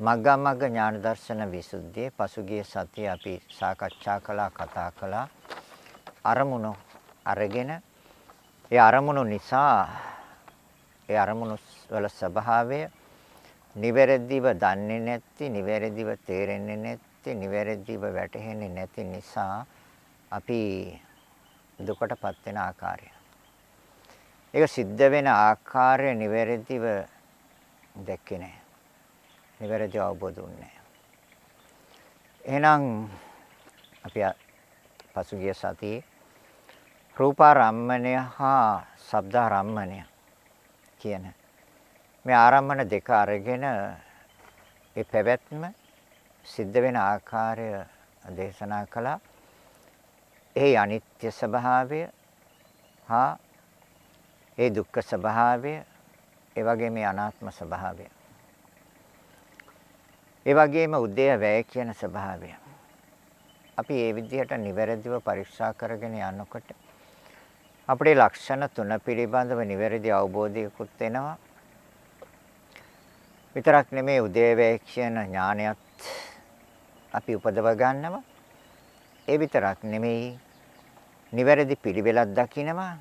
මග්ගමග්ග ඥාන දර්ශන විසුද්ධියේ පසුගිය සතියේ අපි සාකච්ඡා කළා කතා කළා අරමුණු අරගෙන ඒ අරමුණු නිසා ඒ අරමුණු වල ස්වභාවය නිවැරදිව දන්නේ නැති නිවැරදිව තේරෙන්නේ නැති නිවැරදිව වැටහෙන්නේ නැති නිසා අපි දුකටපත් වෙන ආකාරය ඒක සිද්ධ වෙන ආකාරය නිවැරදිව දැක්කේ නැහැ. නිවැරදිව අවබෝධ වුණේ නැහැ. එහෙනම් අපි පසුගිය සතියේ රූපාරම්මණය හා ශබ්දාරම්මණය කියන මේ ආරම්මන දෙක අරගෙන ඒ පැවැත්ම සිද්ධ වෙන ආකාරය දේශනා කළා. එහි අනිත්‍ය ස්වභාවය හා ඒ දුක්ඛ ස්වභාවය ඒ වගේම මේ අනාත්ම ස්වභාවය ඒ වගේම උදේ වැය කියන ස්වභාවය. අපි මේ විදිහට නිවැරදිව පරීක්ෂා කරගෙන යනකොට අපේ ලක්ෂණ තුන පිළිබඳව නිවැරදි අවබෝධයකුත් වෙනවා විතරක් නෙමේ උදේ වැය කියන ඥානයත් අපි උපදව ගන්නවා. ඒ විතරක් නෙමෙයි නිවැරදි පිළිවෙලක් දකිනවා.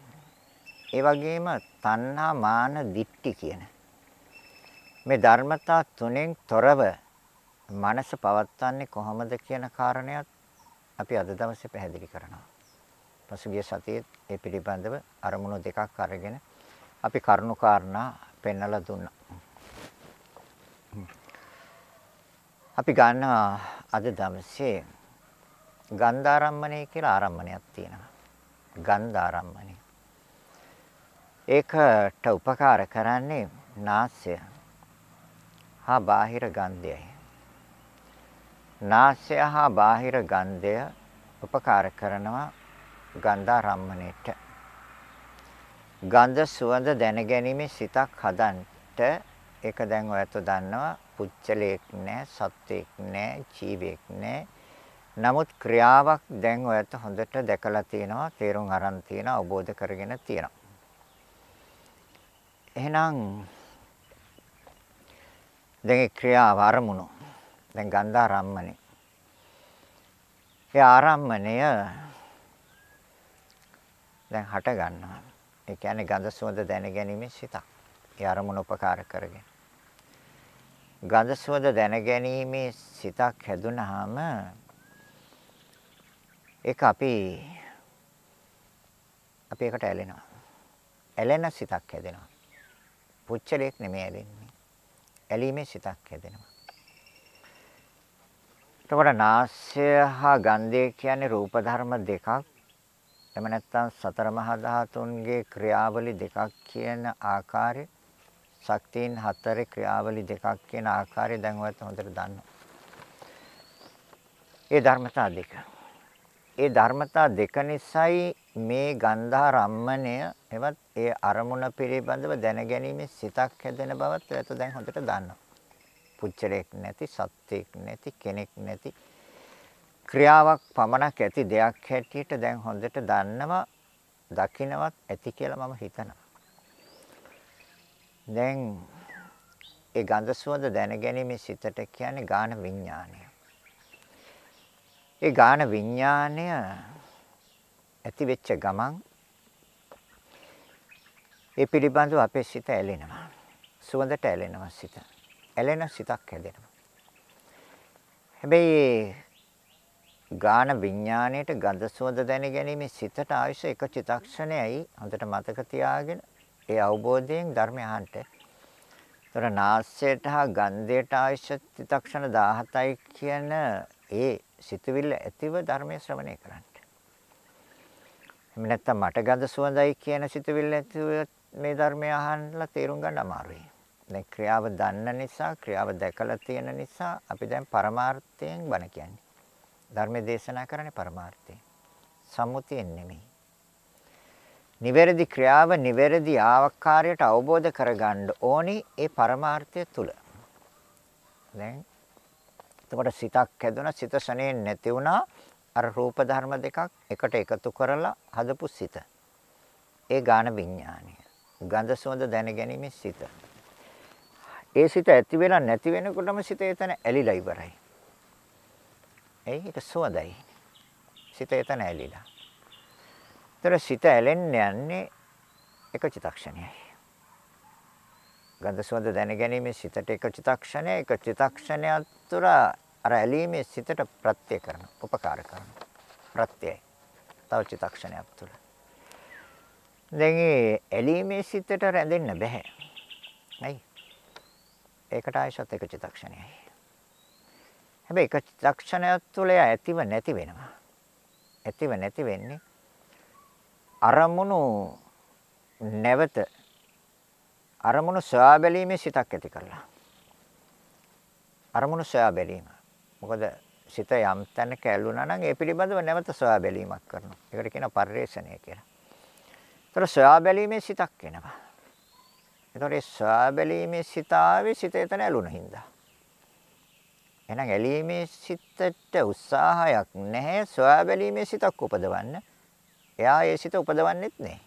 ඒ වගේම තණ්හා මාන දිට්ටි කියන මේ ධර්මතා තුනෙන් තොරව මනස පවත්වන්නේ කොහොමද කියන කාරණයක් අපි අද දවසේ පැහැදිලි කරනවා. පසුගිය සතියේ ඒ පිළිබඳව අරමුණු දෙකක් අරගෙන අපි කරුණු කාරණා පෙන්වලා දුන්නා. අපි ගන්නවා අද දවසේ ගන්ධාරම්මණය කියලා ආරම්මණයක් තියෙනවා. ගන්ධාරම්මණය. ඒකට උපකාර කරන්නේ නාසය හා බාහිර ගන්ධයයි. නාසය හා බාහිර ගන්ධය උපකාර කරනවා ගන්ධාරම්මණයට. ගන්ධ සුවඳ දැනගැනීමේ සිතක් හදන්නට ඒක දැන් ඔයත් දන්නවා. පුච්චලයක් නෑ සත්වයක් නෑ ජීවියෙක් නෑ. නමුත් ක්‍රියාවක් දැන් ඔයත් හොඳට දැකලා තියෙනවා තේරුම් අරන් තියෙනවා අවබෝධ කරගෙන තියෙනවා. එහෙනම් දැන් ඒ ක්‍රියාව ආරමුණු දැන් ගන්ධාරම්මනේ ඒ ආරම්මණය දැන් හට ගන්නවා. ඒ කියන්නේ ගඳ සුවඳ දැනගැනීමේ සිතක් ඒ අරමුණ උපකාර කරගෙන. ගඳ සුවඳ දැනගැනීමේ සිතක් හැදුනහම ඒක අපි අපි ඒකට ඇලෙනවා. ඇලෙන සිතක් හැදෙනවා. පුච්චලයක් නෙමෙයි ඇලෙන්නේ. ඇලීමේ සිතක් හැදෙනවා. එතකොට නාසය හා ගන්ධය කියන්නේ රූප ධර්ම දෙකක්. එම නැත්තම් සතර මහා ධාතුන්ගේ ක්‍රියාවලි දෙකක් කියන ආකාරය ශක්තියින් හතරේ ක්‍රියාවලි දෙකක් කියන ආකාරය දැන් ඔයත් හොඳට දන්නවා. ඒ ධර්මතා දෙක. ඒ ධර්මතා දෙක නිසායි මේ ගන්ධා රම්මණය එවත් ඒ අරමුණ පිළිබඳව දැනගැනීමේ සිතක් හැදෙන බවත් ඔයත් දැන් හොඳට දන්නවා. පුච්චලයක් නැති, සත්‍යයක් නැති, කෙනෙක් නැති ක්‍රියාවක් පමණක් ඇති දෙයක් හැටියට දැන් හොඳට දන්නවා, දකින්නවත් ඇති කියලා මම හිතනවා. දැන් ඒ ගන්ධ සුවඳ දැනගැනීමේ සිතට කියන්නේ ගාන විඥානය. ඒ ගාන විඥානය ඇති වෙච්ච ගමන් ඒ පිළිබඳව අපේ සිත ඇලෙනවා. සුවඳට ඇලෙනවා සිත. ඇලෙන සිතක් හැදෙනවා. හැබැයි ගාන විඥාණයට ගඳ සුවඳ දැන ගැනීම සිතට ආයශ එක චිතක්ෂණයයි හොඳට මතක තියාගෙන ඒ අවබෝධයෙන් ධර්මය අහන්න. ତොර නාසයට හා ගන්ධයට ආයශ චිතක්ෂණ 17යි කියන ඒ සිතුවිල්ල ඇතිව ධර්මයේ ශ්‍රවණය කරන්න. එහෙම නැත්නම් මට ගඳ සුවඳයි කියන සිතුවිල්ල ඇතිව මේ ධර්මය අහන්නලා තේරුම් ගන්න අමාරුයි. දැන් ක්‍රියාව දන්න නිසා ක්‍රියාව දැකලා තියෙන නිසා අපි දැන් පරමාර්ථයෙන් බණ කියන්නේ. ධර්මයේ දේශනා කරන්නේ පරමාර්ථයෙන්. සම්මුතියෙන් නෙමෙයි. නිවැරදි ක්‍රියාව නිවැරදි ආකාරයට අවබෝධ කරගන්න ඕනි ඒ පරමාර්ථය තුල. දැන් එතකොට සිතක් හැදුණා සිත ශනේ නැති වුණා අර රූප ධර්ම දෙකක් එකට එකතු කරලා හදපු සිත. ඒ ගාන විඥානය. ගන්ධ සුවඳ දැන ගැනීමේ සිත. ඒ සිත ඇති වෙලා නැති වෙනකොටම සිත එතන ඇලිලා ඉවරයි. එයි ඒක සුවඳයි. සිත එතන ඇලිලා. ତර සිත ඇලෙන්න යන්නේ එක චිතක්ෂණයයි. ගන්ධ සුවඳ දැනගැනීමේ සිතට එක චිතක්ෂණය එක චිතක්ෂණයක් තුර අර ඇලීමේ සිතට ප්‍රත්‍ය කරන උපකාර කරන ප්‍රත්‍යයයි. තව චිතක්ෂණයක් තුර. දැන් ඒ ඇලීමේ සිතට රැඳෙන්න බෑ. නයි. ඒකට ආයශත් එක චිතක්ෂණයයි. හැබැයි එක චිතක්ෂණයක් තුළ ඇතිව නැති වෙනවා. ඇතිව නැති වෙන්නේ අරමුණු නැවත අරමුණු සොයා බැලීමේ සිතක් ඇති කරලා. අරමුණු සොයා බැලීම. මොකද සිත යම් තැනක ඇලුනා නම් ඒ පිළිබඳව නැවත සොයා බැලීමක් කරනවා. ඒකට කියනවා පරිේශණය කියලා. ඒතර සොයා බැලීමේ සිතක් එනවා. ඒතර ඒ සොයා බැලීමේ සිත ආවේ සිත එතන ඇලුන හින්දා. එහෙනම් ඇලීමේ සිතට උත්සාහයක් නැහැ සොයා බැලීමේ සිතක් උපදවන්න. එයා ඒ සිත උපදවන්නෙත් නැහැ.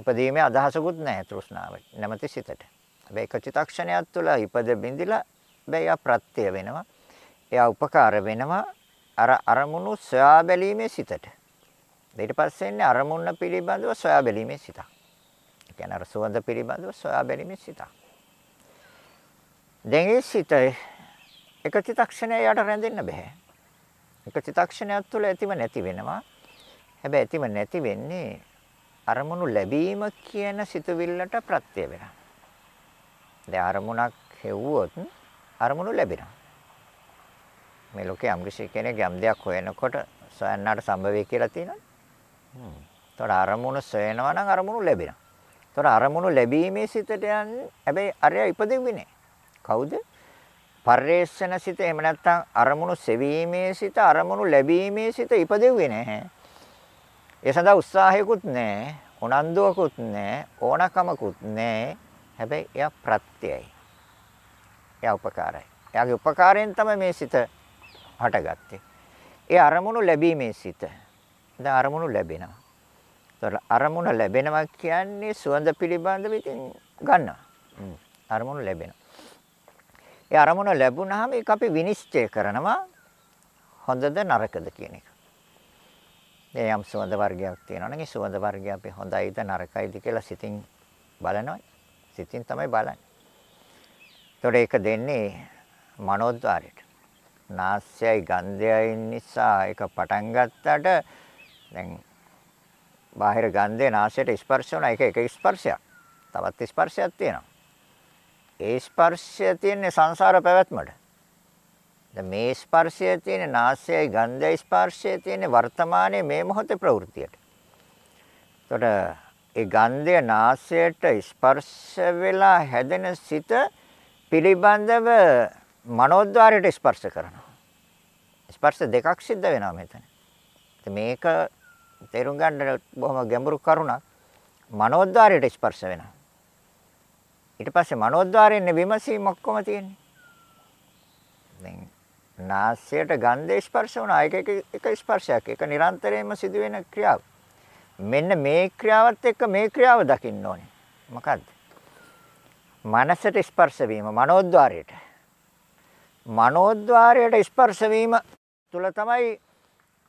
ඉපදීමේ අදහසකුත් නැහැ තෘෂ්ණාවට. නැමැති සිතට. හැබැයි එක චිතක්ෂණයක් තුළ ඉපද බිඳිලා හැබැයි ප්‍රත්‍ය වෙනවා. එයා උපකාර වෙනවා අර අරමුණු සොයා බැලීමේ සිතට. ඊට පස්සේ එන්නේ අරමුණ පිළිබඳව සොයා බැලීමේ සිතක්. කියන්නේ අර සුවඳ පිළිබඳව සොයා බැලීමේ සිතක්. දැන් ඒ සිත එක චිතක්ෂණයකට රැඳෙන්න බෑ. එක චිතක්ෂණයක් තුළ ඇතිව නැති වෙනවා. හැබැයි ඇතිව නැති වෙන්නේ අරමුණු ලැබීම කියන සිතුවිල්ලට ප්‍රත්‍ය වෙනවා. දැන් අරමුණක් හෙව්වොත් අරමුණු ලැබෙනවා. මේ ලෝකේ අම්කිසි කෙනෙක් යම් දෙයක් හොයනකොට සොයන්නාට සම්භවය කියලා තියෙනවනේ. හ්ම්. ඒතකොට අරමුණු සොයනවා නම් අරමුණු ලැබෙනවා. ඒතකොට අරමුණු ලැබීමේ සිතට යන්නේ හැබැයි අරයා ඉපදෙන්නේ නැහැ. කවුද? පරිේශන සිත එහෙම නැත්නම් අරමුණු සෙවීමේ සිත අරමුණු ලැබීමේ සිත ඉපදෙන්නේ නැහැ. ඒ සඳහා උත්සාහයකුත් නැහැ, උනන්දුවකුත් නැහැ, ඕනකමකුත් නැහැ. හැබැයි එයා ප්‍රත්‍යයයි. එයා උපකාරයි. එයාගේ උපකාරයෙන් තමයි මේ සිත හටගත්තේ. ඒ අරමුණු ලැබීමේ සිත. දැන් අරමුණු ලැබෙනවා. ඒතර අරමුණ ලැබෙනවා කියන්නේ සුවඳ පිළිබඳව ඉතින් ගන්නවා. අරමුණු ලැබෙනවා. ඒ අරමුණ ලැබුණාම ඒක අපි විනිශ්චය කරනවා හොඳද නරකද කියන එක. දැන් යම් සුවඳ වර්ගයක් තියෙනවා නම් ඒ සුවඳ වර්ගය අපි හොඳයිද නරකයිද කියලා සිතින් බලනවා. සිතින් තමයි බලන්නේ. ඒතකොට ඒක දෙන්නේ මනෝද්වාරයට. නාස්යයි ගන්ධයයි නිසා ඒක පටන් ගත්තට දැන් බාහිර ගන්ධය නාසයට ස්පර්ශ වුණා ඒක එක ස්පර්ශයක්. තවත් ස්පර්ශයක් තියෙනවා. ඒ ස්පර්ශය තියෙන්නේ සංසාර පැවැත්මට. දැන් මේ ස්පර්ශය තියෙන නාසයයි ගන්ධයයි ස්පර්ශය තියෙන වර්තමානයේ මේ මොහොතේ ප්‍රවෘත්තියට. එතකොට ඒ ගන්ධය නාසයට ස්පර්ශ වෙලා හැදෙන සිත පිළිබඳව මනෝද්වාරයට ස්පර්ශ කරනවා. ස්පර්ශ දෙකක් සිද්ධ වෙනවා මෙතන. මේක තේරුම් ගන්න බොහොම ගැඹුරු කරුණක්. මනෝද්වාරයට ස්පර්ශ වෙනවා. ඊට පස්සේ මනෝද්වාරයෙන් විමසීම ඔක්කොම තියෙන්නේ. දැන් නාසයට ගන්ධ ස්පර්ශ වුණා. ඒක එක ස්පර්ශයක්. ඒක නිරන්තරයෙන්ම සිදුවෙන ක්‍රියාවක්. මෙන්න මේ ක්‍රියාවත් එක්ක මේ ක්‍රියාව දකින්න ඕනේ. මොකද්ද? මනසට ස්පර්ශ වීම මනෝද්වාරයට. මනෝද්වාරයට ස්පර්ශ වීම තුල තමයි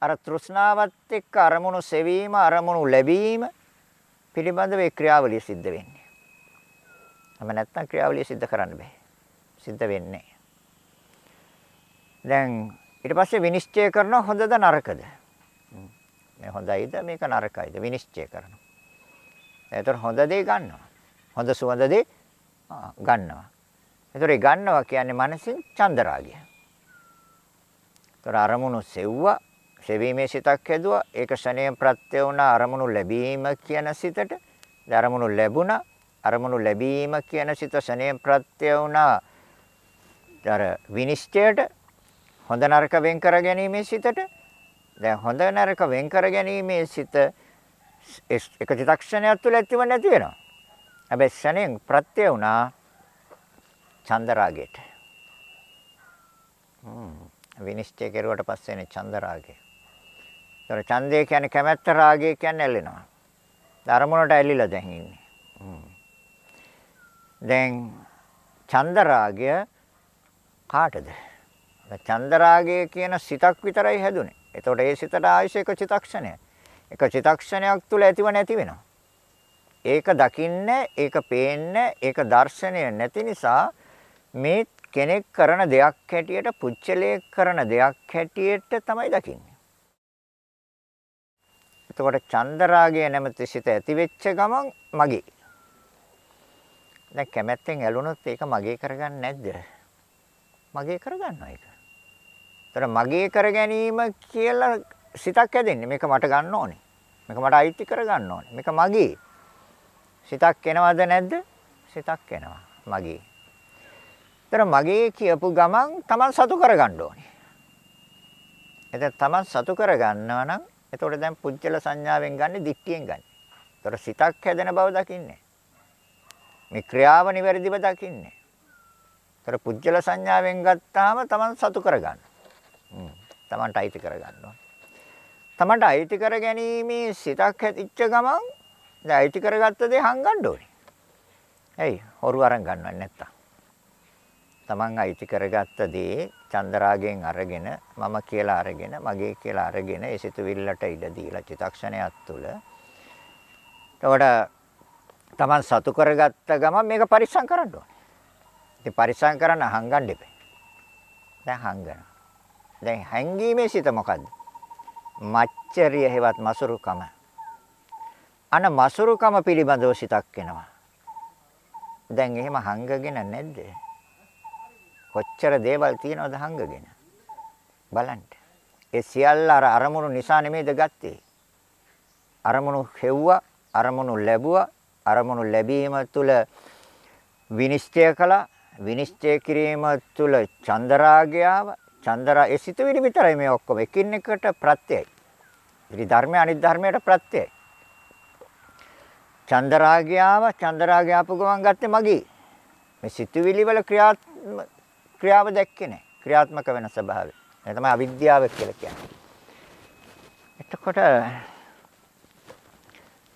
අර තෘෂ්ණාවත් එක්ක අරමුණු සෙවීම අරමුණු ලැබීම පිළිබඳව ඒ ක්‍රියාවලිය සිද්ධ වෙන්නේ. එහෙම නැත්නම් ක්‍රියාවලිය සිද්ධ කරන්න බෑ. සිද්ධ වෙන්නේ දැන් ඊට පස්සේ විනිශ්චය කරනවා හොඳද නරකද? මේ හොඳයිද මේක නරකයිද විනිශ්චය කරනවා. එතකොට හොඳ දේ ගන්නවා. හොඳ සුවඳ දේ ගන්නවා. එතකොට ගන්නවා කියන්නේ මනසින් චන්දරාගය. එතකොට අරමුණු සෙව්වා, සෙවීමේ සිතක් හැදුවා. ඒක ශණේ ප්‍රත්‍ය වුණා අරමුණු ලැබීම කියන සිතට. අරමුණු ලැබුණා. අරමුණු ලැබීම කියන සිත ශණේ ප්‍රත්‍ය වුණා. අර විනිශ්චයට හොඳ නරක වෙන් කර ගැනීමේ සිතට දැන් හොඳ නරක වෙන් කර ගැනීමේ සිත එක චිත්තක්ෂණයක් තුළ ඇතිව නැති වෙනවා. හැබැයි ශණයෙන් ප්‍රත්‍ය වුණා චන්දරාගයට. හ්ම් විනිශ්චය කෙරුවට පස්සේනේ චන්දරාගය. ඒතර ඡන්දය කියන්නේ කැමැත්ත රාගය කියන්නේ ඇලෙනවා. ධර්මවලට ඇලිලා දැන් ඉන්නේ. දැන් චන්දරාගය කාටද? චන්දරාගය කියන සිතක් විතරයි හැදුනේ. එතකොට ඒ සිතට ආයශ එක චිතක්ෂණය. එක චිතක්ෂණයක් තුල ඇතිව නැති වෙනවා. ඒක දකින්නේ, ඒක පේන්නේ, ඒක දර්ශනය නැති නිසා මේ කෙනෙක් කරන දෙයක් හැටියට පුච්චලයක් කරන දෙයක් හැටියට තමයි දකින්නේ. එතකොට චන්දරාගය නැමැති සිත ඇති වෙච්ච ගමන් මගේ. දැන් කැමැත්තෙන් ඇලුනොත් ඒක මගේ කරගන්නේ නැද්ද? මගේ කරගන්නවා ඒක. ඒතර මගේ කර ගැනීම කියලා සිතක් හැදෙන්නේ. මේක මට ගන්න ඕනේ. මේක මට අයිති කර ගන්න ඕනේ. මේක මගේ. සිතක් එනවද නැද්ද? සිතක් එනවා. මගේ. ඒතර මගේ කියපු ගමන් Taman සතු කර ගන්න ඕනේ. එතන Taman සතු කර ගන්නවා නම් එතකොට දැන් පුජ්‍යල සංඥාවෙන් ගන්න දික්තියෙන් ගන්න. ඒතර සිතක් හැදෙන බව දකින්නේ. මේ ක්‍රියාව නිවැරදිව දකින්නේ. ඒතර පුජ්‍යල සංඥාවෙන් ගත්තාම Taman සතු කර ගන්න. තමන්ට අයිති කරගන්නවා. තමන්ට අයිති කර ගැනීමේ සිතක් ඇතිච්ච ගමන් දැන් අයිති කරගත්ත දේ හංගන්න ඕනේ. ඇයි? හොරු අරන් ගන්නව නැත්තම්. තමන් අයිති කරගත්ත දේ චන්දරාගෙන් අරගෙන මම කියලා අරගෙන මගේ කියලා අරගෙන ඒ සිතුවිල්ලට ඉඩ දීලා චිතක්ෂණයක් තුළ එතකොට තමන් සතු කරගත්ත ගමන් මේක පරිස්සම් කරන්න ඕනේ. ඉතින් පරිස්සම් කරන්න හංගන්න එපා. දැන් හංගනවා. දැන් හැංගීමේ සිත මොකද්ද? මච්චරිය හේවත් මසුරුකම. අන මසුරුකම පිළිබඳව සිතක් එනවා. දැන් එහෙම හංගගෙන නැද්ද? කොච්චර දේවල් තියනවද හංගගෙන? බලන්න. ඒ සියල්ල අර අරමුණු නිසා නෙමෙයිද ගත්තේ? අරමුණු හෙව්වා, අරමුණු ලැබුවා, අරමුණු ලැබීම තුළ විනිශ්චය කළා, විනිශ්චය කිරීම තුළ චන්දරාගයාව චන්දරා ඒ සිතුවිලි විතරයි මේ ඔක්කොම එකින් එකට ප්‍රත්‍යයයි. ඉතින් ධර්මය අනිත් ධර්මයට ප්‍රත්‍යයයි. චන්දරාගයාව චන්දරාගය ආපු ගමන් ගත්තේ මගේ. මේ සිතුවිලි වල ක්‍රියාත්ම ක්‍රියාව දැක්කේ නැහැ. ක්‍රියාත්මක වෙන ස්වභාවය. ඒ තමයි අවිද්‍යාව කියලා කියන්නේ. එතකොට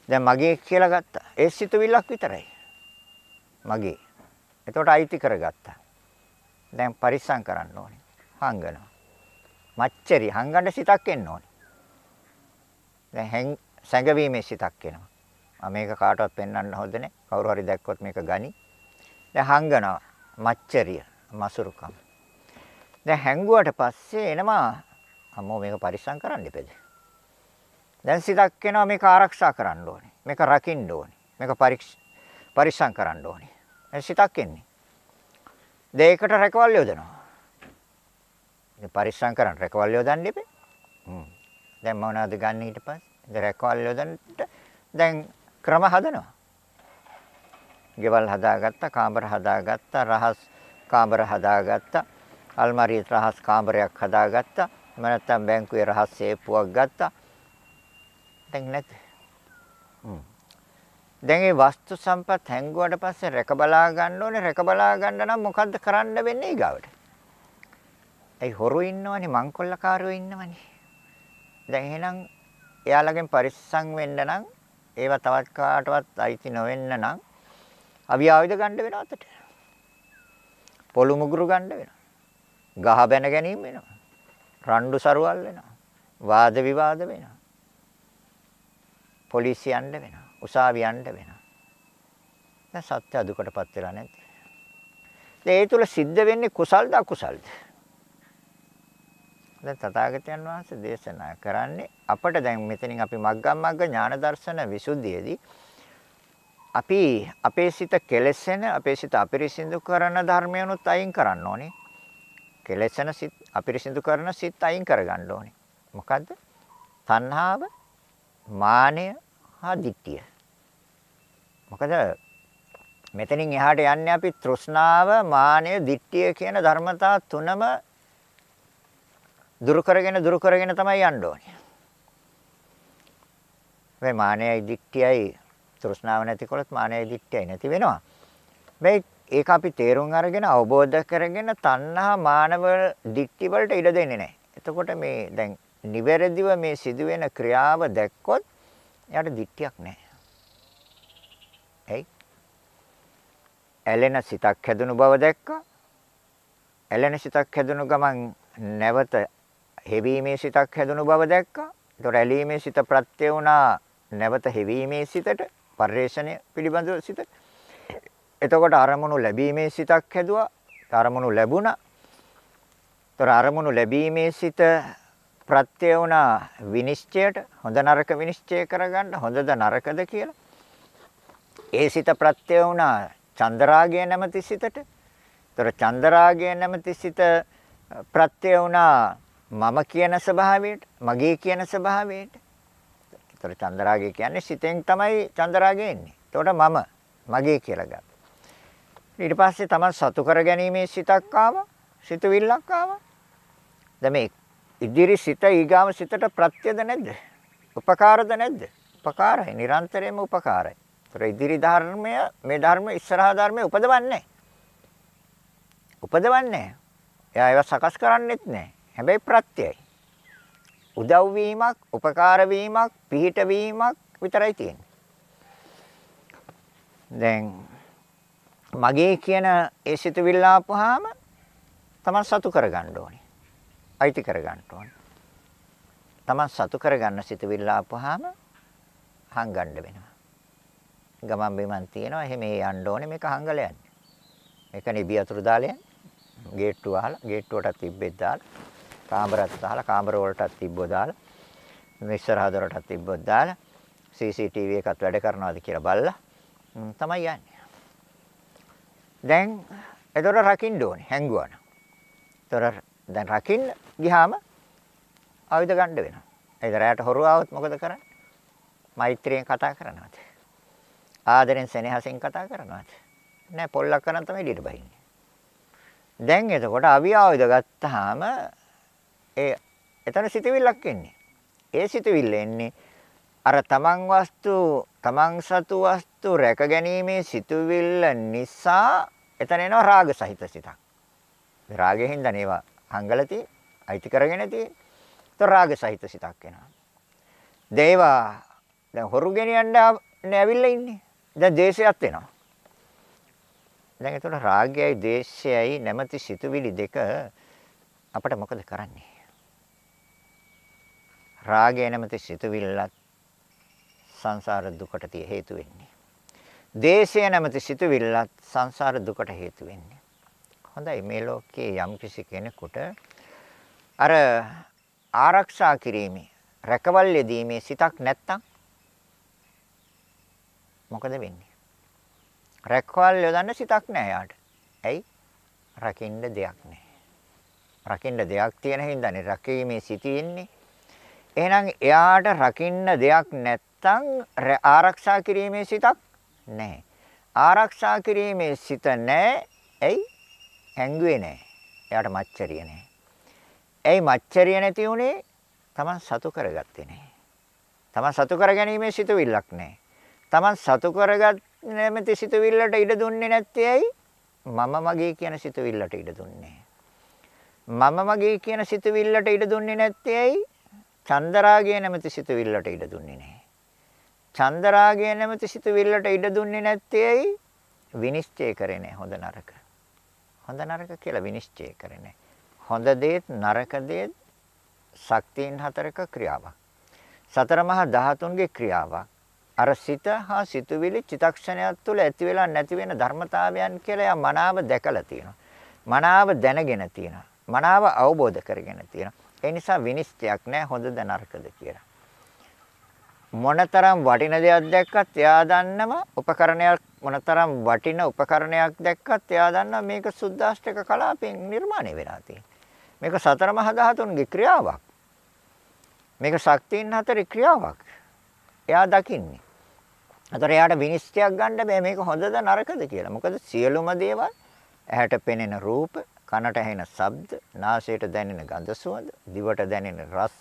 දැන් මගේ කියලා ගත්තා. ඒ සිතුවිල්ලක් විතරයි. මගේ. එතකොට අයිති කරගත්තා. දැන් පරිස්සම් කරන්න ඕනේ. හංගනවා. මච්චරි හංගන්න සිතක් එන්න ඕනේ. දැන් සැඟවීමේ සිතක් එනවා. මම මේක කාටවත් පෙන්වන්න හොඳ නැහැ. කවුරු හරි දැක්කොත් මේක ගනි. දැන් හංගනවා. මච්චරිය මසුරුකම්. දැන් හැංගුවට පස්සේ එනවා අම්මෝ මේක පරිස්සම් කරන්න ඉපද. දැන් සිතක් එනවා මේක ආරක්ෂා කරන්න ඕනේ. මේක රකින්න ඕනේ. මේක පරිස්සම් කරන්න ඕනේ. දැන් සිතක් එන්නේ. දෙයකට රැකවල් යොදනවා. ඉතින් පරිස්සම් කරන්න රැකවල් යොදන්න ඉපේ. හ්ම්. දැන් මොනවද ගන්න ඊට පස්සේ? දැන් රැකවල් යොදන්නට දැන් ක්‍රම හදනවා. ගෙවල් හදාගත්තා, කාමර හදාගත්තා, රහස් කාමර හදාගත්තා, අල්මාරියේ රහස් කාමරයක් හදාගත්තා. එහෙම නැත්නම් බැංකුවේ රහස් සේපුවක් ගත්තා. දැන් නැත්. දැන් මේ වස්තු සම්පත් හැංගුවට පස්සේ රැක බලා ගන්න ඕනේ. රැක බලා ගන්න නම් මොකද්ද කරන්න වෙන්නේ ඊගාවට? ඒ හොරු ඉන්නවනේ මංකොල්ලකාරයෝ ඉන්නවනේ. දැන් එහෙනම් එයාලගෙන් පරිස්සම් වෙන්න නම් ඒවා තවත් කාටවත් අයිති නොවෙන්න නම් අවියාවිද ගන්න වෙනවා අතට. පොළු මුගුරු ගන්න වෙනවා. ගහ බැන ගැනීම වෙනවා. රණ්ඩු සරුවල් වෙනවා. වාද විවාද වෙනවා. පොලිසිය යන්න වෙනවා. උසාවි යන්න වෙනවා. දැන් සත්‍ය අදුකටපත් වෙලා නැද්ද? ඒ තුල සිද්ධ වෙන්නේ කුසල්ද අකුසල්ද? දැන් තථාගතයන් වහන්සේ දේශනා කරන්නේ අපට දැන් මෙතනින් අපි මග්ගම් මග්ග ඥාන දර්ශන විසුද්ධියේදී අපි අපේ සිත කෙලෙසෙන අපේ සිත අපිරිසිදු කරන ධර්මයන්ුත් අයින් කරන්න ඕනේ. කෙලෙසෙන සිත් අපිරිසිදු කරන සිත් අයින් කරගන්න ඕනේ. මොකද්ද? තණ්හාව, මානය, හා ditthිය. මොකද මෙතනින් එහාට යන්නේ අපි තෘෂ්ණාව, මානය, ditthිය කියන ධර්මතා තුනම දුරු කරගෙන දුරු කරගෙන තමයි යන්න ඕනේ. මේ මානයයි දික්තියයි තෘෂ්ණාව නැතිකොලත් මානයයි දික්තියයි නැති වෙනවා. මේ ඒක අපි තේරුම් අරගෙන අවබෝධ කරගෙන තණ්හා මානව දික්ති වලට ඉඩ දෙන්නේ නැහැ. එතකොට මේ දැන් නිවැරදිව මේ සිදුවෙන ක්‍රියාව දැක්කොත් එයාට දික්තියක් නැහැ. ඇයි? ඇලෙන සිතක් හැදුණු බව දැක්කා. ඇලෙන සිතක් හැදුණු ගමන් නැවත හෙවීමේ සිතක් හැදුණු බව දැක්කා. ඒතොර ඇලීමේ සිත ප්‍රත්‍ය වුණා නැවත හෙවීමේ සිතට පරිේශණය පිළිබඳව සිත. එතකොට අරමුණු ලැබීමේ සිතක් හැදුවා. අරමුණු ලැබුණා. ඒතොර අරමුණු ලැබීමේ සිත ප්‍රත්‍ය වුණා විනිශ්චයට හොඳ නරක විනිශ්චය කරගන්න හොඳද නරකද කියලා. ඒ සිත ප්‍රත්‍ය වුණා චන්දරාගය නැමැති සිතට. ඒතර චන්දරාගය නැමැති සිත ප්‍රත්‍ය වුණා මම කියන ස්වභාවයට, මගේ කියන ස්වභාවයට. ඒතර චන්දරාගය කියන්නේ සිතෙන් තමයි චන්දරාගය එන්නේ. ඒතකොට මම මගේ කියලා ගත්තා. ඊට පස්සේ තමයි සතු කරගැනීමේ සිතක් ආවා, සිතුවිල්ලක් ආවා. දැන් මේ ඉදිරි සිත ඊගාම සිතට ප්‍රත්‍යද නැද්ද? උපකාරද නැද්ද? උපකාරයි. නිරන්තරයෙන්ම උපකාරයි. ඒතර ඉදිරි ධර්මය මේ ධර්ම ඉස්සරහා ධර්මය උපදවන්නේ උපදවන්නේ එයා ඒවා සකස් කරන්නෙත් නැහැ. හැබැයි ප්‍රත්‍යයයි. උදව් වීමක්, උපකාර වීමක්, පිහිට වීමක් විතරයි තියෙන්නේ. දැන් මගේ කියන ඒ සිතුවිල්ල ආපුවාම තමන් සතු කරගන්න ඕනේ. අයිති කරගන්න ඕනේ. Taman සතු කරගන්න සිතුවිල්ල ආපුවාම හංගන්න වෙනවා. ගමන් බිමන් තියෙනවා. එහෙම ඒ යන්න ඕනේ මේක හංගල යන්නේ. මේක නිබි අතුරු දාලා යන්නේ. ගේට්ටුව අහලා ගේට්ටුවටත් තිබ්බෙත් දාලා කාමරත් දාලා කාමර වලටත් තිබ්බෝ දාලා ඉස්සරහ දොරටත් තිබ්බොත් දාලා CCTV එකත් වැඩ කරනවාද කියලා බලලා තමයි යන්නේ. දැන් එතකොට රකින්න ඕනේ හැංගුවා නම්. එතකොට දැන් රකින්න ගියාම ආයුධ ගන්න වෙනවා. ඒ දරයට හොරු ආවොත් මොකද කරන්නේ? මෛත්‍රියෙන් කතා කරනවාද? ආදරෙන් සෙනෙහසෙන් කතා කරනවාද? නෑ පොල්ලක් කරන් තමයි එළියට බහින්නේ. දැන් එතකොට අවි ආයුධ ගත්තාම ඒ එතන සිතවිල්ලක් එන්නේ. ඒ සිතවිල්ල එන්නේ අර තමන් වස්තු තමන් සතු වස්තු රැක ගැනීමේ සිතුවිල්ල නිසා එතන එනවා රාග සහිත සිතක්. රාගයෙන් හින්දා නේවා හංගලා තියෙන්නේ. අයිති කරගෙන තියෙන්නේ. ඒතර රාග සහිත සිතක් එනවා. දේවා දැන් හොරු ගෙනියන්න ඇවිල්ලා ඉන්නේ. දැන් දේශයත් එනවා. දැන් ඒතකොට රාගයයි දේශයයි නැමැති සිතුවිලි දෙක අපිට මොකද කරන්නේ? රාගය නැමැති සිතුවිල්ලත් සංසාර දුකට තිය හේතු වෙන්නේ. දේශය නැමැති සිතුවිල්ලත් සංසාර දුකට හේතු වෙන්නේ. හොඳයි මේ ලෝකයේ යම් කිසි කෙනෙකුට අර ආරක්ෂා කිරීමේ රැකවල් යෙදීමේ සිතක් නැත්තම් මොකද වෙන්නේ? රැකවල් යොදන්න සිතක් නැහැ යාට. ඇයි? රකින්න දෙයක් නැහැ. රකින්න දෙයක් තියෙන හින්දානේ රකීමේ සිටින්නේ. එහෙනම් එයාට රකින්න දෙයක් නැත්තම් ආරක්ෂා කිරීමේ සිතක් නැහැ. ආරක්ෂා කිරීමේ සිත නැහැ. ඇයි? හැංගුවේ නැහැ. එයාට මච්චරිය නැහැ. ඇයි මච්චරිය නැති උනේ? Taman සතු කරගත්තේ නැහැ. Taman සතු කරගැනීමේ සිතුවිල්ලක් නැහැ. Taman සතු කරගත් නැමැති සිතුවිල්ලට ඉඩ දුන්නේ නැත්තේ ඇයි? මම මගේ කියන සිතුවිල්ලට ඉඩ දුන්නේ මම මගේ කියන සිතුවිල්ලට ඉඩ දුන්නේ නැත්තේ ඇයි? චන්දරාගය නැමැති සිතුවිල්ලට ඉඩ දුන්නේ නැහැ. චන්දරාගය නැමැති සිතුවිල්ලට ඉඩ දුන්නේ නැත්තේ ඇයි? විනිශ්චය කරේ නැහැ හොඳ නරක. හොඳ නරක කියලා විනිශ්චය කරන්නේ. හොඳ දේත් නරක දේත් ශක්තියින් හතරක ක්‍රියාවක්. සතර මහා ධාතුන්ගේ ක්‍රියාවක්. අර සිත හා සිතුවිලි චිතක්ෂණයක් තුළ ඇති වෙලා නැති වෙන ධර්මතාවයන් කියලා යා මනාව දැකලා තියෙනවා. මනාව දැනගෙන තියෙනවා. මනාව අවබෝධ කරගෙන තියෙනවා. ඒ නිසා විනිශ්චයක් නැහැ හොඳද නරකද කියලා. මොනතරම් වටින දෙයක් දැක්කත් එයා දන්නවා උපකරණයක් මොනතරම් වටින උපකරණයක් දැක්කත් එයා දන්නවා මේක සුද්දාෂ්ටක කලාපෙන් නිර්මාණය වෙලා මේක සතර මහා ධාතුන්ගේ ක්‍රියාවක්. මේක ශක්තියින් හතරේ ක්‍රියාවක්. එයා දකින්නේ. අතර එයාට විනිශ්චයක් ගන්න බෑ මේක හොඳද නරකද කියලා. මොකද සියලුම දේවල් ඇහැට පෙනෙන රූප, කනට ඇහෙන ශබ්ද, නාසයට දැනෙන ගඳ සුවඳ, දිවට දැනෙන රස,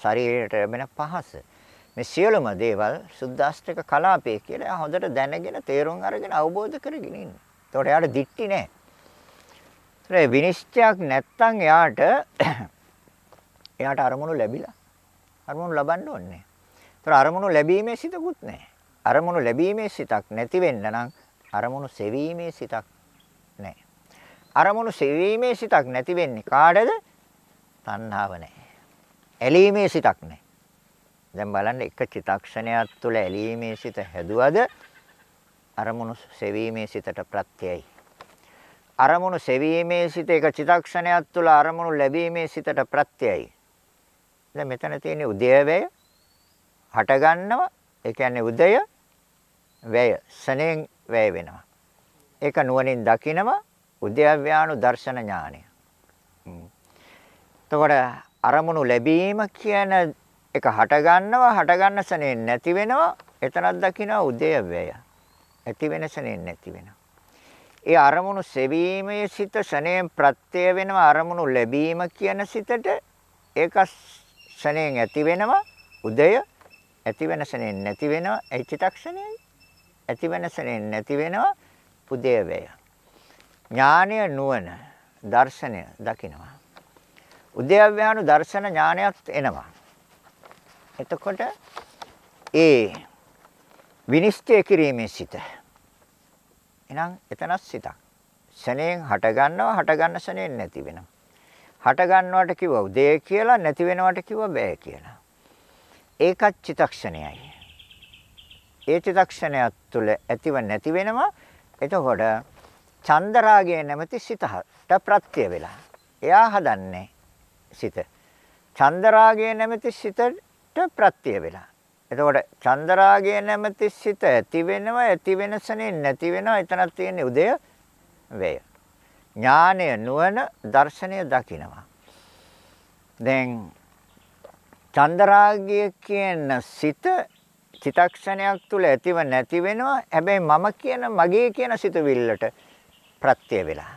ශරීරයට ලැබෙන පහස මේ සියලුම දේවල් සුද්දාස්ත්‍රික කලාපේ කියලා හොඳට දැනගෙන තේරුම් අරගෙන අවබෝධ කරගෙන ඉන්න. ඒතකොට එයාට දික්ටි නෑ. ඒ විනිශ්චයක් නැත්තම් එයාට එයාට අරමුණු ලැබිලා අරමුණු ලබන්න ඕනේ. ඒතර අරමුණු ලැබීමේ සිතකුත් නැහැ. අරමුණු ලැබීමේ සිතක් නැති වෙන්න නම් අරමුණු සෙවීමේ සිතක් නැහැ. අරමුණු සෙවීමේ සිතක් නැති වෙන්නේ කාටද? තණ්හාව නැහැ. ඇලීමේ සිතක් නැහැ. දැන් බලන්න එක චිතක්ෂණයක් තුළ ඇලීමේ සිත හැදුවද අරමුණු සෙවීමේ සිතට ප්‍රත්‍යයයි. අරමුණු සෙවීමේ සිට එක චිතක්ෂණයක් තුළ අරමුණු ලැබීමේ සිතට ප්‍රත්‍යයයි. දැන් මෙතන තියෙන උදේවැය හට ගන්නවා. ඒ කියන්නේ උදය වැය සනෙන් වැය වෙනවා. ඒක නුවණින් දකිනවා උද්‍යව්‍යානු දර්ශන ඥානය. එතකොට අරමුණු ලැබීම කියන එක හට ගන්නවා හට ගන්න සනේ නැති වෙනවා එතනක් දකිනවා උද්‍යව්‍යය. ඇති වෙන සනේ නැති වෙනවා. ඒ අරමුණු සෙවීමේ සිත ශනේන් ප්‍රත්‍ය වෙනවා අරමුණු ලැබීම කියන සිතට ඒක ශනේන් ඇති වෙනවා උදය ඇති වෙන ශනේන් නැති වෙනවා ඒ චිතක්ෂණයයි ඇති වෙන ශනේන් නැති වෙනවා උදය වේය ඥානය නුවණ දර්ශනය දකිනවා උද්‍යව්‍යානු දර්ශන ඥානයක් එනවා එතකොට ඒ විනිශ්චය කිරීමේ සිට එහෙනම් එතනත් සිතක්. ශනේන් හට ගන්නවා හට ගන්න ශනේන් නැති වෙනවා. හට ගන්නවට කිව්වා උදේ කියලා නැති වෙනවට කිව්වා බෑ කියලා. ඒකත් චිතක්ෂණයයි. ඒ චිතක්ෂණය තුළ ඇතිව නැති වෙනවා. එතකොට චන්දරාගය නැමැති සිතට ප්‍රත්‍ය වෙලා. එයා හදන්නේ සිත. චන්දරාගය නැමැති සිතට ප්‍රත්‍ය වෙලා. එතකොට චන්දරාගය නැමැති සිත ඇති වෙනවා ඇති වෙනසනේ නැති වෙනවා එතනක් තියෙන්නේ උදය වේය ඥානය නුවණ දර්ශනය දකිනවා දැන් චන්දරාගය කියන සිත චිතක්ෂණයක් තුල ඇතිව නැති වෙනවා හැබැයි මම කියන මගේ කියන සිතුවිල්ලට ප්‍රත්‍ය වෙලා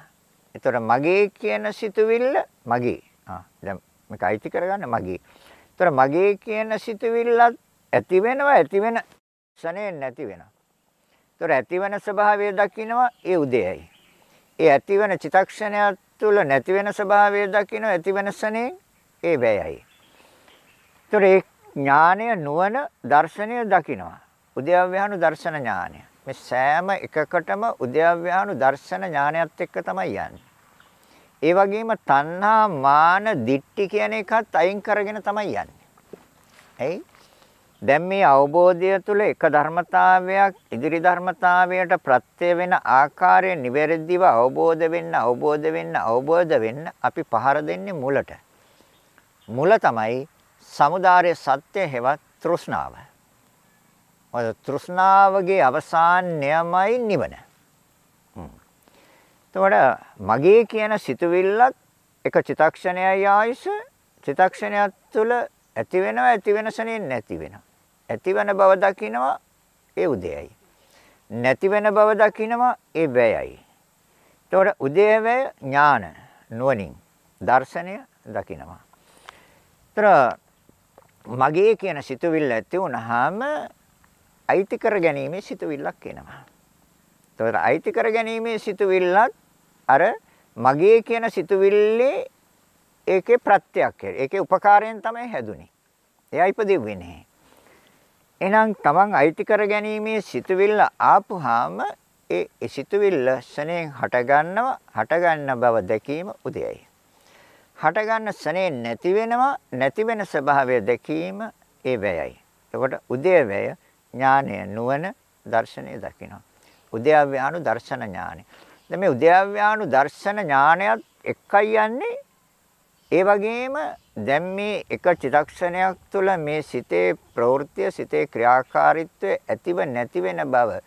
එතකොට මගේ කියන සිතුවිල්ල මගේ ආ දැන් මේක අයිති කරගන්න මගේ එතකොට මගේ කියන සිතුවිල්ලත් ඇති වෙනවා ඇති වෙන ශනේ නැති වෙනවා. ඒතර ඇති වෙන ස්වභාවය දකින්නවා ඒ උදේයි. ඒ ඇති වෙන චිතක්ෂණය තුළ නැති වෙන ස්වභාවය දකින්නවා ඇති වෙන ශනේ ඒ වැයයි. ඒතර ඒ ඥානය නුවණ දර්ශනය දකින්නවා. උද්‍යව්‍යානු දර්ශන ඥානය. මේ සෑම එකකටම උද්‍යව්‍යානු දර්ශන ඥානයත් එක්ක තමයි යන්නේ. ඒ වගේම තණ්හා මාන දිට්ටි කියන එකත් අයින් කරගෙන තමයි යන්නේ. ඇයි? දැන් මේ අවබෝධය තුළ එක ධර්මතාවයක් ඉදිරි ධර්මතාවයට ප්‍රත්‍ය වෙන ආකාරය නිවැරදිව අවබෝධ වෙන්න අවබෝධ වෙන්න අවබෝධ වෙන්න අපි පහර දෙන්නේ මුලට. මුල තමයි samudāre සත්‍ය හෙවත් තෘෂ්ණාව. ඔය තෘෂ්ණාවගේ අවසානයමයි නිවන. එතකොට මගේ කියන සිතුවිල්ලත් එක චිතක්ෂණයයි ආයුෂ චිතක්ෂණයක් තුළ ඇති වෙනවා ඇති වෙන සෙනින් නැති වෙනවා. ඇතිවන බව දකිනවා ඒ උදයයි. නැති වෙන බව දකිනවා ඒ වැයයි. එතකොට උදේවැය ඥාන නුවණින් දර්ශනය දකිනවා. ତර මගේ කියන සිතුවිල්ල ඇති වුනහම අයිති කර ගැනීමේ සිතුවිල්ලක් එනවා. එතකොට අයිති කර ගැනීමේ සිතුවිල්ලත් අර මගේ කියන සිතුවිල්ලේ ඒකේ ප්‍රත්‍යක්. ඒකේ උපකාරයෙන් තමයි හැදුනේ. එයා ඉපදෙන්නේ නැහැ. එහෙනම් තමන් අයිති කර ගැනීමේ සිතුවිල්ල ආපුහාම ඒ සිතුවිල්ල ශනේන් හට ගන්නව හට ගන්න බව දැකීම උදයයි. හට ගන්න ශනේ නැති වෙනවා නැති වෙන ස්වභාවය දැකීම ඒ වැයයි. එතකොට උදය වැය ඥානය නුවණ දර්ශනය දකිනවා. උද්‍යාව්‍යානු දර්ශන ඥානය. දැන් මේ උද්‍යාව්‍යානු දර්ශන ඥානයත් එකයි යන්නේ. ඒ වගේම දැන් මේ එක චිතක්ෂණයක් තුළ මේ සිතේ ප්‍රවෘත්තිය සිතේ ක්‍රියාකාරීත්වය ඇතිව නැති වෙන බව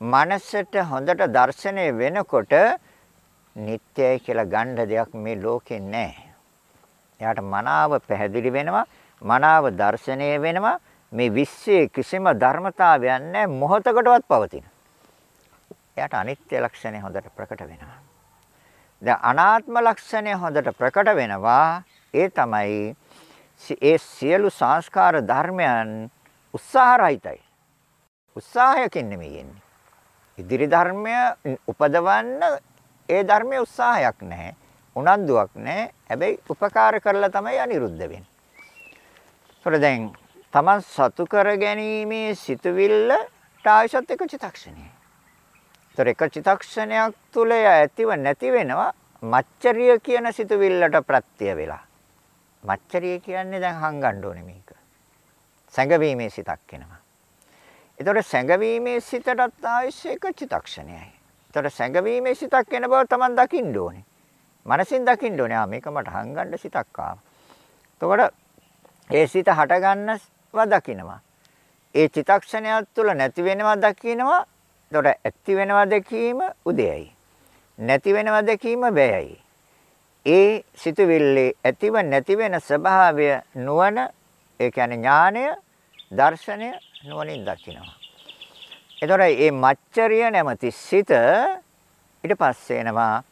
මනසට හොඳට දර්ශනය වෙනකොට නිත්‍යයි කියලා ගන්න දෙයක් මේ ලෝකේ නැහැ. එයාට මනාව පැහැදිලි වෙනවා, මනාව දර්ශනය වෙනවා, මේ විශ්වයේ කිසිම ධර්මතාවයක් නැහැ මොහොතකටවත් පවතින. එයාට අනිත්‍ය ලක්ෂණය හොඳට ප්‍රකට වෙනවා. දැන් අනාත්ම ලක්ෂණය හොඳට ප්‍රකට වෙනවා. ඒ තමයි ඒ සියලු සංස්කාර ධර්මයන් උත්සාහරහිතයි. උත්සාහයකින් නෙමෙයි එන්නේ. ඉදිරි ධර්මය උපදවන්න ඒ ධර්මයේ උත්සාහයක් නැහැ. උනන්දුවක් නැහැ. හැබැයි උපකාර කරලා තමයි අනිරුද්ධ වෙන්නේ. ඒතර දැන් Taman සතු කර ගැනීමේ සිතුවිල්ලට ආයශත් එක චිතක්ෂණයයි. ඒතර එක චිතක්ෂණයක් තුල ඇතිව නැති වෙනවා මච්චරිය කියන සිතුවිල්ලට ප්‍රත්‍ය වෙලා. මච්චරිය කියන්නේ දැන් හංගන්න ඕනේ මේක. සැඟවීමේ සිතක් එනවා. ඒතකොට සැඟවීමේ සිතටත් අවශ්‍ය එක චිතක්ෂණයයි. ඒතකොට සැඟවීමේ සිතක් එන බව Taman දකින්න ඕනේ. මනසින් දකින්න ඕනේ. ආ මේක මට හංගන්න සිතක් ආවා. එතකොට ඒ සිත හට ගන්නව දකින්නවා. ඒ චිතක්ෂණයක් තුළ නැති වෙනවා දකින්නවා. එතකොට ඇති වෙනවා දැකීම උදයයි. නැති වෙනවා දැකීම බෑයි. ඒ සිතුවිල්ලේ ඇතිව නැති වෙන ස්වභාවය නුවණ ඒ කියන්නේ ඥානය දර්ශනය නුවණින් දකිනවා. එතකොට මේ මච්චරිය නැමැති සිත ඊට පස්සේ එනවා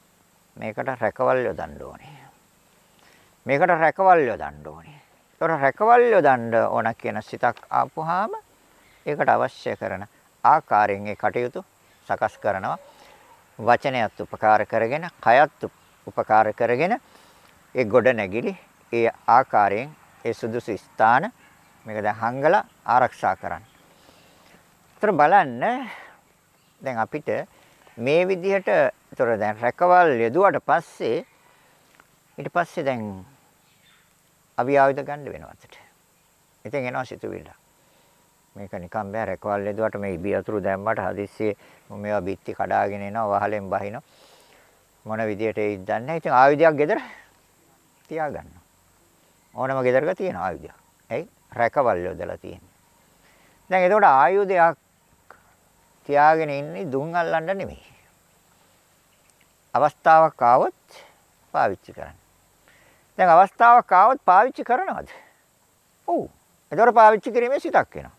මේකට රැකවල් යොදන්න ඕනේ. මේකට රැකවල් යොදන්න ඕනේ. ඒතකොට රැකවල් යොදන්න ඕන කියන සිතක් ආපුවාම ඒකට අවශ්‍ය කරන ආකාරයෙන් ඒ කටයුතු සකස් කරනවා. වචනයත් උපකාර කරගෙන, කයත් උපකාර කරගෙන ඒ ගොඩ නැගිලි ඒ ආකාරයෙන් ඒ සුදුසු ස්ථාන මේක දැන් හංගලා ආරක්ෂා කරන්න. ඒතර බලන්න දැන් අපිට මේ විදිහට ඒතර දැන් රැකවල් යෙදුවට පස්සේ ඊට පස්සේ දැන් අවියාවිද ගන්න වෙනවා අතට. ඉතින් එනවා සිතුවිල්ල. මේක නිකන් බෑ රැකවල් යෙදුවට මේ ඉබි අතුරු දැම්මට හදිස්සියේ මේවා බිත්ති කඩාගෙන එනවා වහලෙන් බහිනවා. මොන විදියට ඒයිද දන්නේ නැහැ. ඉතින් ආයුධයක් ගෙදර තියාගන්න. ඕනම ගෙදරක තියෙන ආයුධයක්. ඇයි? රැකවල් යොදලා තියෙන්නේ. දැන් එතකොට ආයුධයක් තියාගෙන ඉන්නේ දුම් අල්ලන්න නෙමෙයි. අවස්ථාවක් ආවොත් පාවිච්චි කරන්න. දැන් අවස්ථාවක් ආවොත් පාවිච්චි කරනවද? ඔව්. එතකොට පාවිච්චි කිරීමේ සිතක් වෙනවා.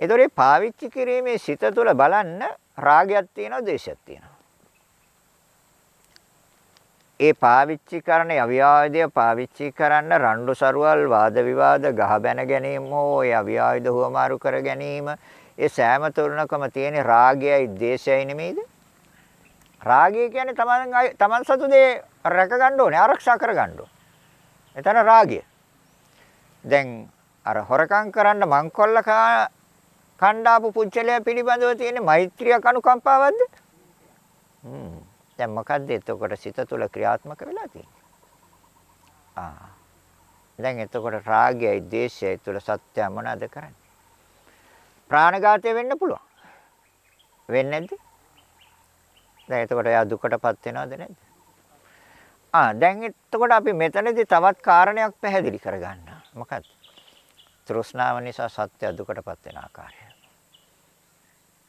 එතකොට පාවිච්චි කිරීමේ සිත තුළ බලන්න රාගයක් තියෙනවා, ද්වේෂයක් තියෙනවා. ඒ පාවිච්චි කරන අවියායදය පාවිච්චි කරන්න රණ්ඩු සරුවල් වාද විවාද ගහ බැන ගැනීම හෝ ඒ අවියායද හුවමාරු කර ගැනීම ඒ සෑම තරුණකම තියෙන රාගයයි දේශයයි නෙමෙයිද රාගය කියන්නේ තමන් තමන් සතු දේ රැක ගන්න ඕනේ ආරක්ෂා කර ගන්න ඕනේ එතන රාගය දැන් අර හොරකම් කරන්න මංකොල්ල කණ්ඩාපු පුච්චලයා පිළිබඳව තියෙන මෛත්‍රියක් අනුකම්පාවක්ද හ්ම් දැන් මොකද්ද එතකොට සිත තුළ ක්‍රියාත්මක වෙලා තියෙන්නේ? ආ. දැන් එතකොට රාගයයි ද්වේෂයයි තුළ සත්‍ය මොනවද කරන්නේ? ප්‍රාණඝාතය වෙන්න පුළුවන්. වෙන්නේ නැද්ද? දැන් එතකොට එයා දුකටපත් වෙනවද නැද්ද? ආ දැන් එතකොට අපි මෙතනදී තවත් කාරණයක් පැහැදිලි කරගන්න. මොකක්ද? තෘෂ්ණාව නිසා සත්‍ය දුකටපත් වෙන ආකාරය.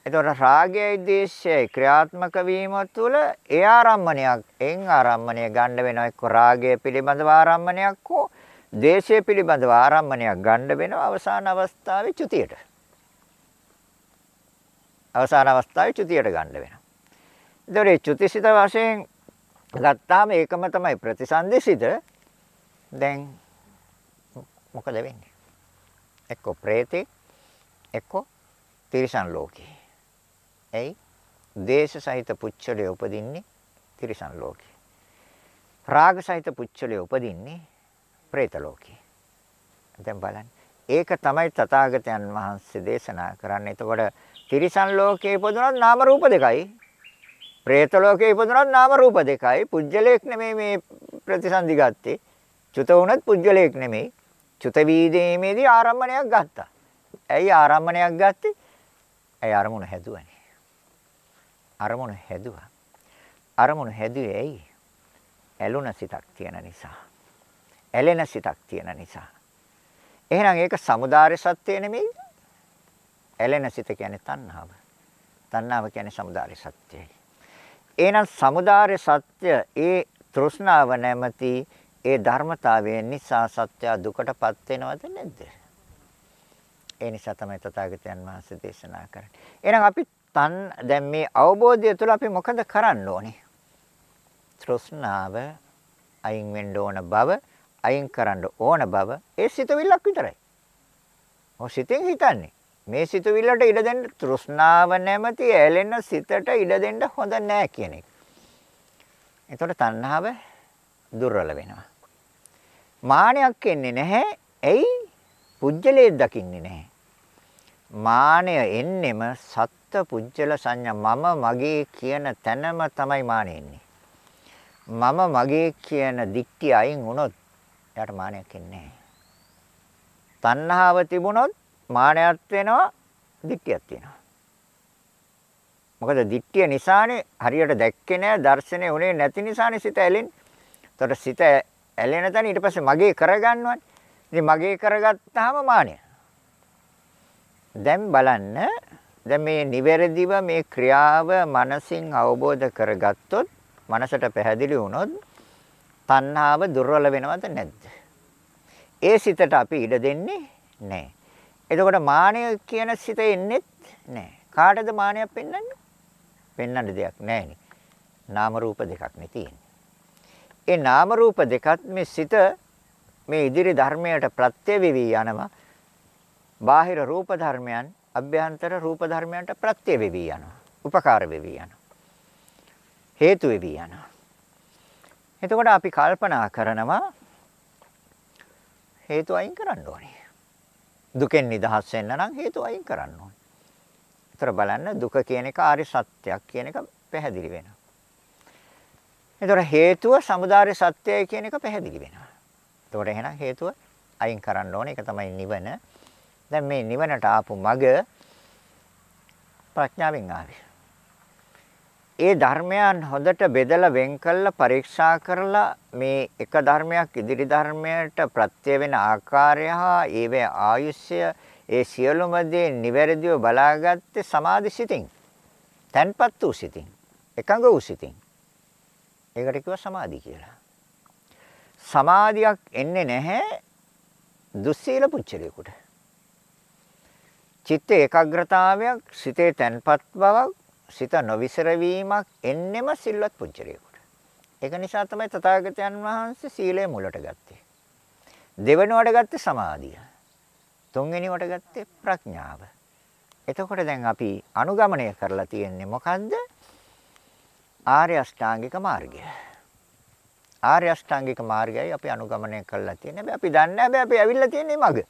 එතකොට රාගයයි දේශයයි ක්‍රියාත්මක වීම තුළ ඒ ආරම්මණයක් එන් ආරම්මණය ගන්න වෙනවා එක්ක රාගය පිළිබඳව ආරම්මණයක් හෝ දේශය පිළිබඳව ආරම්මණයක් ගන්න වෙනවා අවසාන අවස්ථාවේ චුතියට. අවසාන අවස්ථාවේ චුතියට ගන්න වෙනවා. එතකොට මේ චුතිසිත වශයෙන් ගත්තාම ඒකම තමයි ප්‍රතිසන්දිසිත. දැන් මොකද වෙන්නේ? එක්ක ප්‍රේතේ එක්ක තිරිසන් ලෝකේ ඇයි? දේශ සහිත පුච්චලයේ උපදින්නේ තිරිසන් ලෝකේ. රාග සහිත පුච්චලයේ උපදින්නේ പ്രേත ලෝකේ. දැන් බලන්න. ඒක තමයි තථාගතයන් වහන්සේ දේශනා කරන්නේ. එතකොට තිරිසන් ලෝකේ ඉපදුනොත් නාම රූප දෙකයි. പ്രേත ලෝකේ ඉපදුනොත් නාම රූප දෙකයි. පුජ්‍යලයක් නෙමෙයි මේ ප්‍රතිසන්දි ගත්තේ. චුත වුණත් පුජ්‍යලයක් නෙමෙයි. චුත වීදීමේදී ආරම්භණයක් ගත්තා. ඇයි ආරම්භණයක් ගත්තේ? ඇයි අරමුණ හැදුවනේ. අරමුණු හැදුවා. අරමුණු හැදුවේ ඇයි? ඇලුන සිතක් තියෙන නිසා. ඇලෙන සිතක් තියෙන නිසා. එහෙනම් ඒක samudāre සත්‍ය නෙමෙයි. ඇලෙන සිත කියන්නේ තණ්හාව. තණ්හාව කියන්නේ samudāre සත්‍යයි. එහෙනම් samudāre සත්‍ය ඒ තෘෂ්ණාව නැමැති ඒ ධර්මතාවය නිසා සත්‍ය දුකටපත් වෙනවද නැද්ද? ඒ නිසා තමයි තථාගතයන් වහන්සේ දේශනා කරන්නේ. එහෙනම් අපි තන් දැන් මේ අවබෝධය තුළ අපි මොකද කරන්න ඕනේ? තෘෂ්ණාව අයින් වෙන්න ඕන බව, අයින් කරන්න ඕන බව ඒ සිතවිල්ලක් විතරයි. ඔය සිතෙන් හිතන්නේ. මේ සිතවිල්ලට ඉඩ දෙන්න තෘෂ්ණාව නැමැති ඇලෙන සිතට ඉඩ දෙන්න හොඳ නෑ කියන එක. එතකොට තණ්හාව දුර්වල වෙනවා. මානයක් එන්නේ නැහැ. ඇයි? පුජ්‍යලේ දකින්නේ නැහැ. මානය එන්නෙම සත් පුජ්‍යල සංඥා මම මගේ කියන තැනම තමයි මානෙ ඉන්නේ. මම මගේ කියන දික්ටි අයින් වුණොත් එයාට මානයක් එන්නේ නැහැ. තණ්හාව තිබුණොත් මානයක් වෙනවා, දික්ටියක් තියෙනවා. මොකද දික්ටිය නිසානේ හරියට දැක්කේ නැහැ, දර්ශනේ උනේ නැති නිසානේ සිත ඇලෙන්නේ. ඒතකොට සිත ඇලෙන තැන ඊට පස්සේ මගේ කරගන්නවනේ. ඉතින් මගේ කරගත්තාම මානය. දැන් බලන්න දැන් මේ නිවැරදිව මේ ක්‍රියාව මනසින් අවබෝධ කරගත්තොත් මනසට පැහැදිලි වුණොත් තණ්හාව දුර්වල වෙනවද නැද්ද? ඒ සිතට අපි ඉඩ දෙන්නේ නැහැ. එතකොට මානය කියන සිත එන්නේත් නැහැ. කාටද මානයක් පෙන්වන්නේ? පෙන්වන්න දෙයක් නැහැ නාම රූප දෙකක් නේ තියෙන්නේ. ඒ නාම රූප දෙකත් මේ සිත මේ ඉදිරි ධර්මයට ප්‍රත්‍ය වෙවි යනවා. බාහිර රූප ධර්මයන් අභ්‍යන්තර රූප ධර්මයන්ට ප්‍රත්‍ය වෙවි යනවා. උපකාර වෙවි යනවා. හේතු වෙවි යනවා. එතකොට අපි කල්පනා කරනවා හේතු අයින් කරන්න ඕනේ. දුකෙන් නිදහස් වෙන්න නම් හේතු අයින් කරන්න ඕනේ. ඒතර බලන්න දුක කියන එක ආර්ය සත්‍යයක් කියන එක පැහැදිලි වෙනවා. ඒතර හේතුව samudāri සත්‍යය කියන එක පැහැදිලි වෙනවා. එතකොට එහෙනම් හේතුව අයින් කරන්න ඕනේ. ඒක තමයි නිවන. දැන් මේ නිවනට ආපු මග ප්‍රඥාවෙන් ආවේ. ඒ ධර්මයන් හොඳට බෙදලා වෙන් කළා පරීක්ෂා කරලා මේ එක ධර්මයක් ඉදිරි ධර්මයට ප්‍රත්‍ය වෙන ආකාරය හා ඒවේ ආයුෂ්‍ය ඒ සියලුම දේ නිවැරදිව බලාගත්තේ සමාධි සිතින්. තන්පත් වූ සිතින්. එකඟ වූ සිතින්. ඒකට කිව්වා සමාධි කියලා. සමාධියක් එන්නේ නැහැ දුස්සීල පුච්චලයකට. චිත්ත ඒකාග්‍රතාවයක්, සිතේ තැන්පත් බවක්, සිත නොවිසර වීමක් එන්නෙම සිල්වත් පුච්චලයකට. ඒක නිසා තමයි තථාගතයන් වහන්සේ සීලය මුලට ගත්තේ. දෙවෙනුවට ගත්තේ සමාධිය. තුන්වෙනිවට ගත්තේ ප්‍රඥාව. එතකොට දැන් අපි අනුගමනය කරලා තියෙන්නේ මොකද්ද? ආර්ය අෂ්ටාංගික මාර්ගය. ආර්ය අෂ්ටාංගික මාර්ගයයි අපි අනුගමනය කරලා තියෙන්නේ. හැබැයි අපි දන්නේ නැහැ අපි ඇවිල්ලා තියෙන්නේ මග.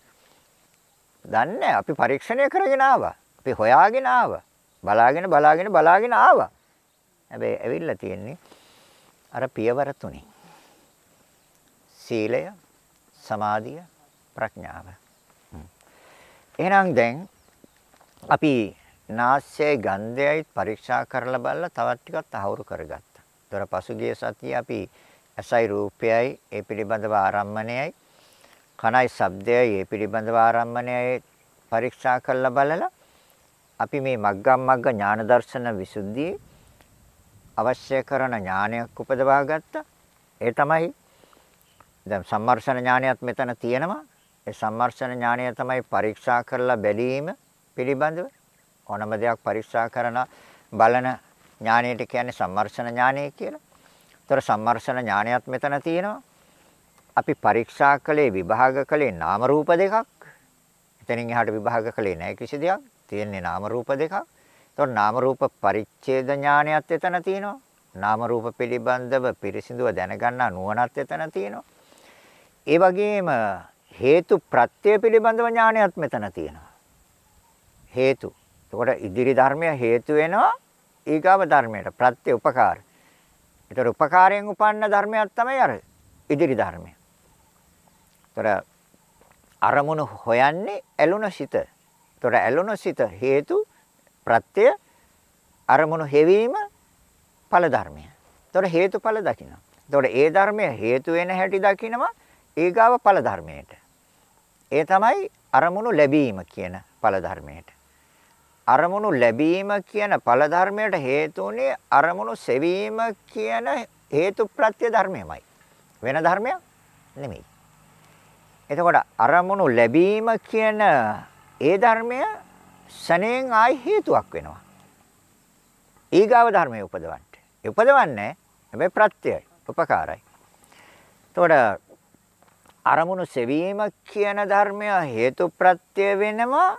දන්නේ අපි පරීක්ෂණය කරගෙන ආවා. අපි හොයාගෙන ආවා. බලාගෙන බලාගෙන බලාගෙන ආවා. හැබැයි ඇවිල්ලා තියෙන්නේ අර පියවර තුනේ. සීලය, සමාධිය, ප්‍රඥාව. එහෙනම් දැන් අපි නාස්‍යයි ගන්ධයයි පරීක්ෂා කරලා බලලා තවත් ටිකක් තහවුරු කරගත්තා. ඒතර පසුගිය සතියේ අපි ඇසයි රූපයයි ඒ පිළිබඳව ආරම්මණයයි කනයි ශබ්දයයි ඒ පිළිබඳව ආරම්මණයයි පරීක්ෂා කරලා බලලා අපි මේ මග්ගම් මග්ග ඥාන දර්ශන විසුද්ධියේ අවශ්‍ය කරන ඥානයක් උපදවා ගත්තා. ඒ තමයි දැන් සම්මර්ෂණ ඥානයත් මෙතන තියෙනවා. ඒ සම්මර්ෂණ ඥානය තමයි පරීක්ෂා කරලා බැලීම පිළිබඳව ඕනම දෙයක් පරීක්ෂා කරන බලන ඥානයට කියන්නේ සම්මර්ෂණ ඥානය කියලා. ඒතර සම්මර්ෂණ ඥානයත් මෙතන තියෙනවා. අපි පරීක්ෂා කළේ විභාග කළේ නාම රූප දෙකක්. එතනින් එහාට විභාග කළේ නැහැ කිසි දෙයක්. තියෙන්නේ නාම රූප දෙකක්. ඒතර නාම රූප පරිච්ඡේද ඥානයත් එතන තියෙනවා. නාම රූප පිළිබඳව පිරිසිදුව දැනගන්නා නුවණත් එතන තියෙනවා. ඒ වගේම හේතු ප්‍රත්‍ය පිළිබඳව ඥානයත් මෙතන තියෙනවා. හේතු. එතකොට ඉදිරි ධර්මය හේතු වෙනවා ඊගාව ධර්මයට ප්‍රත්‍ය උපකාර. ඒතර උපකාරයෙන් උපන්න ධර්මයක් තමයි අර ඉදිරි ධර්මය. ඒතර අරමුණු හොයන්නේ ඇලුන සිත. ඒතර ඇලුන සිත හේතු ප්‍රත්‍ය අරමුණු හෙවීම ඵල ධර්මය. ඒතර හේතුඵල දකින්න. ඒතර ඒ ධර්මය හේතු වෙන හැටි දකිනවා ඊගාව ඵල ධර්මයට. ඒ තමයි අරමුණු ලැබීම කියන ඵල ධර්මයට. අරමුණු ලැබීම කියන ඵල ධර්මයට හේතුුනේ අරමුණු සෙවීම කියන හේතු ප්‍රත්‍ය ධර්මයමයි. වෙන ධර්මයක් නෙමෙයි. එතකොට අරමුණු ලැබීම කියන ඒ ධර්මය සණයෙන් ආයි හේතුවක් වෙනවා. ඊගාව ධර්මයේ උපදවන්න. උපදවන්නේ හැබැයි ප්‍රත්‍යයයි, උපකාරයි. එතකොට අරමුණු සෙවීම කියන ධර්මය හේතු ප්‍රත්‍ය වෙනවා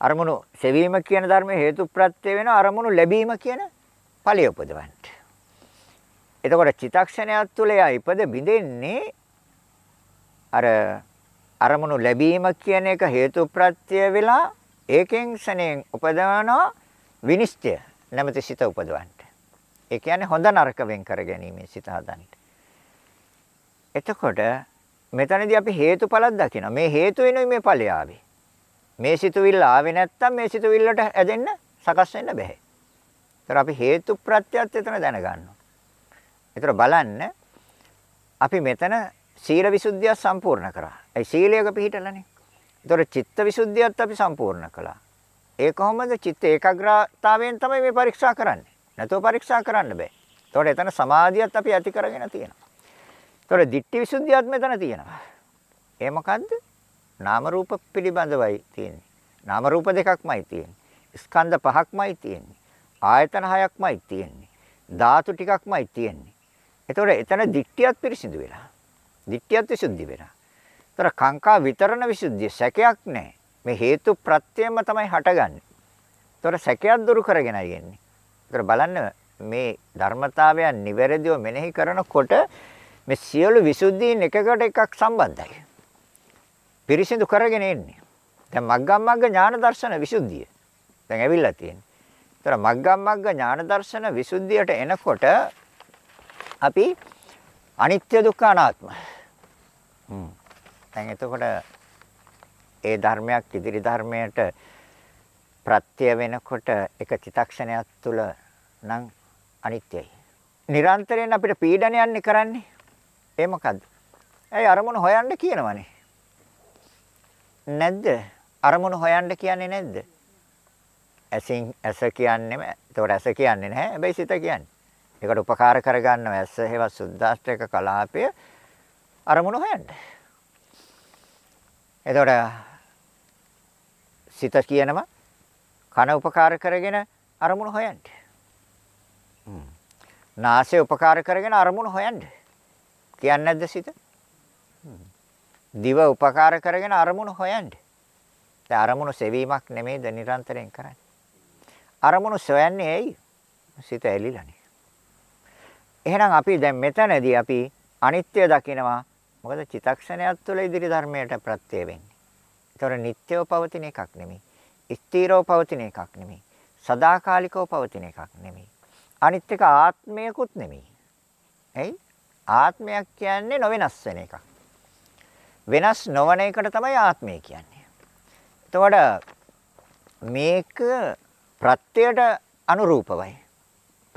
අරමුණු සෙවීම කියන ධර්මයේ හේතු ප්‍රත්‍ය වෙන අරමුණු ලැබීම කියන ඵලය උපදවන්න. එතකොට චිතක්ෂණයක් තුළ යා ඉපද බිඳෙන්නේ අර අරමුණු ලැබීම කියන එක හේතු ප්‍රත්‍ය වෙලා ඒකෙන් සනෙන් උපදවනවා විනිශ්චය නැමැති සිත උපදවන්න. ඒ කියන්නේ හොඳ නරක වෙන් කර ගැනීම සිත හදන්න. එතකොට මෙතනදී අපි හේතුඵලක් දකිනවා. මේ හේතු වෙනුයි මේ ඵලය ආවේ. මේ සිතුවිල්ල ආවේ නැත්තම් මේ සිතුවිල්ලට ඇදෙන්න සකස් වෙන්න බෑ. ඒතර අපි හේතු ප්‍රත්‍යයත් එතන දැනගන්නවා. ඒතර බලන්න අපි මෙතන සීල විසුද්ධිය සම්පූර්ණ කරා. ඒ සීලයක පිළිහිටලානේ. ඒතර චිත්ත විසුද්ධියත් අපි සම්පූර්ණ කළා. ඒ කොහොමද චිත්ත ඒකාග්‍රතාවයෙන් තමයි මේ පරීක්ෂා කරන්නේ. නැතුව පරීක්ෂා කරන්න බෑ. ඒතකොට එතන සමාධියත් අපි ඇති කරගෙන තියෙනවා. ඒතකොට ditthi visuddhiyat මෙතන තියෙනවා. ඒ මොකද්ද? නාම රූප පිළිබඳවයි තියෙන්නේ. නාම රූප දෙකක්මයි තියෙන්නේ. ස්කන්ධ පහක්මයි තියෙන්නේ. ආයතන හයක්මයි තියෙන්නේ. ධාතු ටිකක්මයි තියෙන්නේ. ඒතකොට එතන ditthiyat පිරිසිදු වෙලා. Ditthiyat විසුද්ධි වෙලා. ඒතර කාංකා විතරණ විසුද්ධිය සැකයක් නැහැ. මේ හේතු ප්‍රත්‍යයම තමයි හටගන්නේ. ඒතර සැකයක් දුරු කරගෙනයි එන්නේ. ඒතර බලන්න මේ ධර්මතාවයන් නිවැරදිව මෙනෙහි කරනකොට මේ සියලු විසුද්ධීන් එකකට එකක් සම්බන්ධයි. පිරිසිදු කරගෙන එන්නේ. දැන් මග්ගම් මග්ග ඥාන දර්ශන විසුද්ධිය. දැන් ඇවිල්ලා තියෙන්නේ. ඒතර මග්ගම් මග්ග ඥාන දර්ශන විසුද්ධියට එනකොට අපි අනිත්‍ය දුක්ඛ අනාත්ම. හ්ම්. දැන් එතකොට ඒ ධර්මයක් ඉදිරි ධර්මයට ප්‍රත්‍ය වෙනකොට එක චිතක්ෂණයක් තුළ නම් අනිත්‍යයි. නිරන්තරයෙන් අපිට පීඩනයන්නේ කරන්නේ. ඒ මොකද්ද? ඇයි අරමුණ හොයන්න කියනවනේ. නැද්ද? අරමුණ හොයන්න කියන්නේ නැද්ද? ඇසින් ඇස කියන්නේම ඒතකොට ඇස කියන්නේ නැහැ. හැබැයි සිත කියන්නේ. ඒකට උපකාර කරගන්නව ඇස හේව සුද්දාස්ත්‍රක කලාපය අරමුණ හොයන්න. එතකොට සිත කියනවා කන උපකාර කරගෙන අරමුණ හොයන්න. නාසය උපකාර කරගෙන අරමුණ හොයන්න. කියන්නේ නැද්ද සිත? දිව උපකාර කරගෙන අරමුණු හොයන්න. දැන් අරමුණු සෙවීමක් නෙමෙයිද නිරන්තරයෙන් කරන්නේ. අරමුණු සොයන්නේ ඇයි? සිත ඇලිලානේ. එහෙනම් අපි දැන් මෙතනදී අපි අනිත්‍ය දකිනවා. මොකද චිතක්ෂණයක් තුළ ඉදිරි ධර්මයට ප්‍රත්‍ය වෙන්නේ. ඒතර නිට්ටයව පවතින එකක් නෙමෙයි. ස්ථීරව පවතින එකක් නෙමෙයි. සදාකාලිකව පවතින එකක් නෙමෙයි. අනිත් එක ආත්මයකුත් නෙමෙයි. ඇයි? ආත්මයක් කියන්නේ නොවෙනස් වෙන එකක්. වෙනස් නොවන එකට තමයි ආත්මය කියන්නේ. එතකොට මේක ප්‍රත්‍යයට අනුරූපවයි.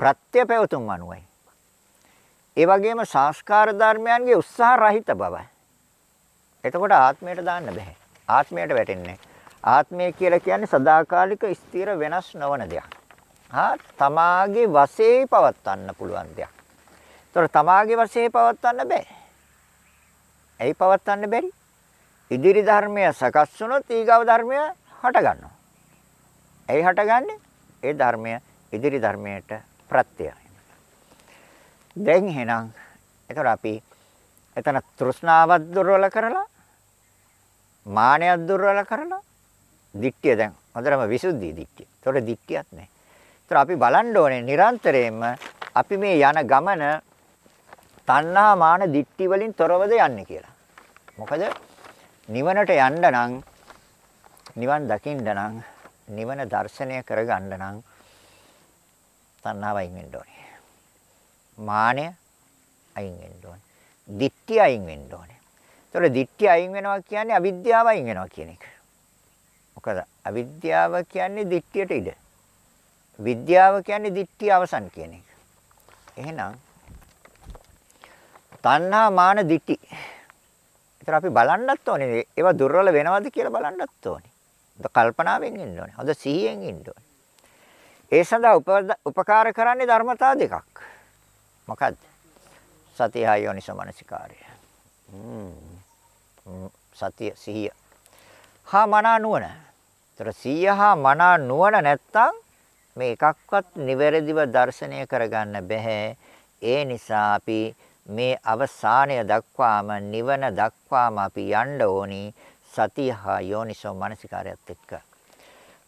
ප්‍රත්‍ය පැවතුම් අනුවයි. ඒ වගේම සංස්කාර ධර්මයන්ගේ උත්සාහ රහිත බවයි. එතකොට ආත්මයට දාන්න බෑ. ආත්මයට වැටෙන්නේ ආත්මය කියලා කියන්නේ සදාකාලික ස්ථිර වෙනස් නොවන දෙයක්. හා තමාගේ වශයෙන් පවත්වන්න පුළුවන් දෙයක්. ඒතර තමාගේ වශයෙන් පවත්වන්න බෑ. ඇයි පවත්වන්න බැරි? ඉදිරි ධර්මය සකස් වුණොත් ඊගව ධර්මය හට ගන්නවා. ඇයි හටගන්නේ? ඒ ධර්මය ඉදිරි ධර්මයට ප්‍රත්‍යයයි. දැන් එහෙනම් එතකොට අපි එතන තෘෂ්ණාවත් දුර්වල කරලා මානයත් දුර්වල කරලා දික්තිය දැන් හොඳටම විසුද්ධි දික්තිය. ඒතකොට දික්තියක් නැහැ. ඒතර අපි බලන්න ඕනේ නිරන්තරයෙන්ම අපි මේ යන ගමන තණ්හා මාන දික්ටි වලින් තොරවද යන්නේ කියලා. මොකද නිවනට යන්න නම් නිවන් දකින්න නම් නිවන දර්ශනය කරගන්න නම් තණ්හාව අයින් වෙන්න ඕනේ. මානය අයින් වෙන්න ඕනේ. දිට්ඨිය අයින් වෙන්න ඕනේ. ඒතකොට දිට්ඨිය අයින් වෙනවා කියන්නේ අවිද්‍යාව අයින් වෙනවා කියන එක. මොකද අවිද්‍යාව කියන්නේ දිට්ඨියට ඉඩ. විද්‍යාව කියන්නේ දිට්ඨිය අවසන් කියන එක. එහෙනම් තණ්හා මාන දිට්ඨි ඒතර අපි බලන්නත් ඕනේ. ඒවා දුර්වල වෙනවද කියලා බලන්නත් ඕනේ. හොඳ කල්පනාවෙන් ඉන්න ඕනේ. හොඳ සිහියෙන් ඉන්න ඕනේ. ඒ සඳහා උපකාර කරන්නේ ධර්මතා දෙකක්. මොකද්ද? සතිය යෝනිසෝ මනසිකාරය. සතිය සිහිය. හා මනා නුවණ. ඒතර සිහිය හා මනා නුවණ නැත්තම් මේ එකක්වත් නිවැරදිව දර්ශනය කරගන්න බැහැ. ඒ නිසා අපි මේ අවසානය දක්වාම නිවන දක්වාම අපි යන්න ඕනි සතිය හා යෝනිසෝ මනසිකාරයත් එක්ක.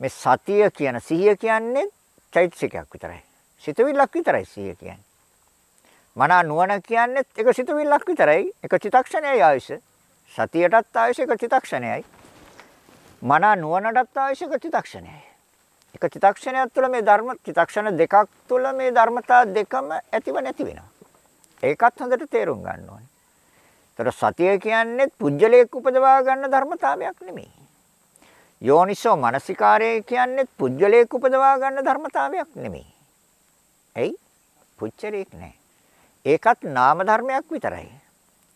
මේ සතිය කියන සිහිය කියන්නේ චෛතසිකයක් විතරයි. සිතවිල්ලක් විතරයි සිහිය කියන්නේ. මනා නුවණ කියන්නේ එක සිතවිල්ලක් විතරයි. එක චිතක්ෂණයයි ආයුෂ. සතියටත් ආයුෂ එක චිතක්ෂණයයි. මන නුවණටත් අවශ්‍ය චිත්තක්ෂණයයි. එක චිත්තක්ෂණයක් තුළ මේ ධර්ම චිත්තක්ෂණ දෙකක් තුළ මේ ධර්මතා දෙකම ඇතිව නැති වෙනවා. ඒකත් හොඳට තේරුම් ගන්න ඕනේ. ඒතර සතිය කියන්නේ පුජ්‍යලයක් උපදවා ගන්න ධර්මතාවයක් නෙමෙයි. යෝනිසෝ මනසිකාරය කියන්නේ පුජ්‍යලයක් උපදවා ගන්න ධර්මතාවයක් නෙමෙයි. එයි පුච්චරයක් නෑ. ඒකත් නාම ධර්මයක් විතරයි.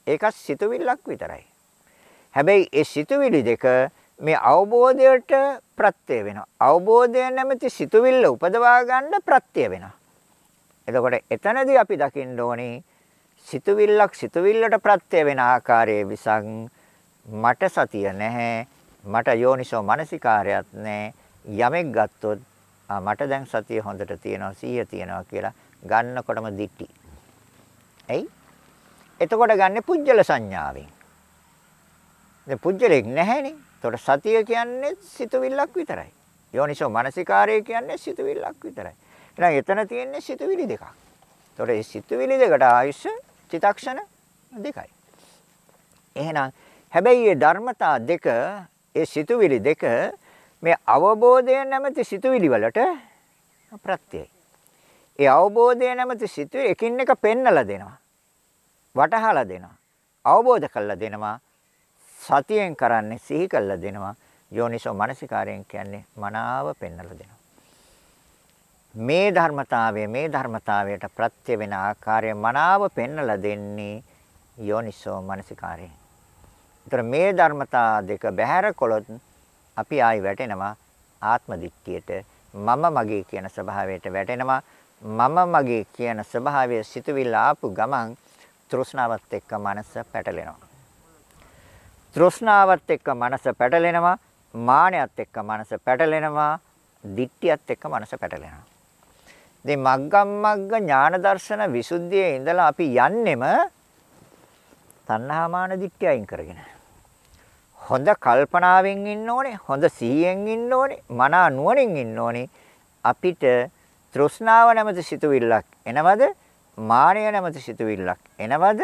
ඒකත් සිතුවිල්ලක් විතරයි. හැබැයි ඒ සිතුවිලි දෙක මේ අවබෝධයට ප්‍රත්‍ය වෙනවා. අවබෝධය නැමැති සිතුවිල්ල උපදවා ගන්න ප්‍රත්‍ය වෙනවා. එතකොට එතනදී අපි දකින්න ඕනේ සිතුවිල්ලක් සිතුවිල්ලට ප්‍රත්‍ය වෙන ආකාරයේ විසක් මට සතිය නැහැ. මට යෝනිසෝ මනසිකාරයක් නැහැ. යමෙක් ගත්තොත් මට දැන් සතිය හොඳට තියෙනවා, සීය තියෙනවා කියලා ගන්නකොටම දිටි. එයි එතකොට ගන්නෙ පුජ්‍යල සංඥාවෙන්. දැන් පුජ්‍යලෙක් නැහැනේ. එතකොට සතිය කියන්නේ සිතුවිල්ලක් විතරයි. යෝනිසෝ මනසිකාරය කියන්නේ සිතුවිල්ලක් විතරයි. එහෙනම් එතන තියෙන්නේ සිතුවිලි දෙකක්. එතකොට මේ සිතුවිලි දෙකට ආයුෂ චිතක්ෂණ දෙකයි. එහෙනම් හැබැයි මේ ධර්මතා දෙක ඒ සිතුවිලි දෙක මේ අවබෝධය නැමැති සිතුවිලි වලට ප්‍රත්‍යයයි. ඒ අවබෝධය නැමැති සිතුවිලි එකින් එක පෙන්නලා දෙනවා. වටහලා දෙනවා. අවබෝධ කරලා දෙනවා. සතියෙන් කරන්නේ සිහි කරලා දෙනවා. යෝනිසෝ මනසිකාරයෙන් කියන්නේ මනාව පෙන්වලා දෙනවා. මේ ධර්මතාවය මේ ධර්මතාවයට ප්‍රත්‍ය වෙන ආකාරය මනාව පෙන්වලා දෙන්නේ යෝනිසෝ මනසිකාරයෙන්. ඒතර මේ ධර්මතා දෙක බැහැර කළොත් අපි ආයි වැටෙනවා ආත්ම දිට්ඨියට මම මගේ කියන ස්වභාවයට වැටෙනවා මම මගේ කියන ස්වභාවය සිතුවිල්ල ආපු ගමන් තෘෂ්ණාවත් එක්ක මනස පැටලෙනවා. තෘෂ්ණාවත් එක්ක මනස පැටලෙනවා, මානයත් එක්ක මනස පැටලෙනවා, දිට්ඨියත් එක්ක මනස පැටලෙනවා. ඉතින් මග්ගම් මග්ග ඥාන දර්ශන විසුද්ධියේ ඉඳලා අපි යන්නෙම තණ්හා මාන දිට්ඨිය අයින් කරගෙන. හොඳ කල්පනාවෙන් ඉන්න ඕනේ, හොඳ සිහියෙන් ඉන්න ඕනේ, මනා නුවණින් ඉන්න ඕනේ. අපිට තෘෂ්ණාව නැමැති සිතුවිල්ලක් එනවද? මානය නැමැති සිතුවිල්ලක් එනවද?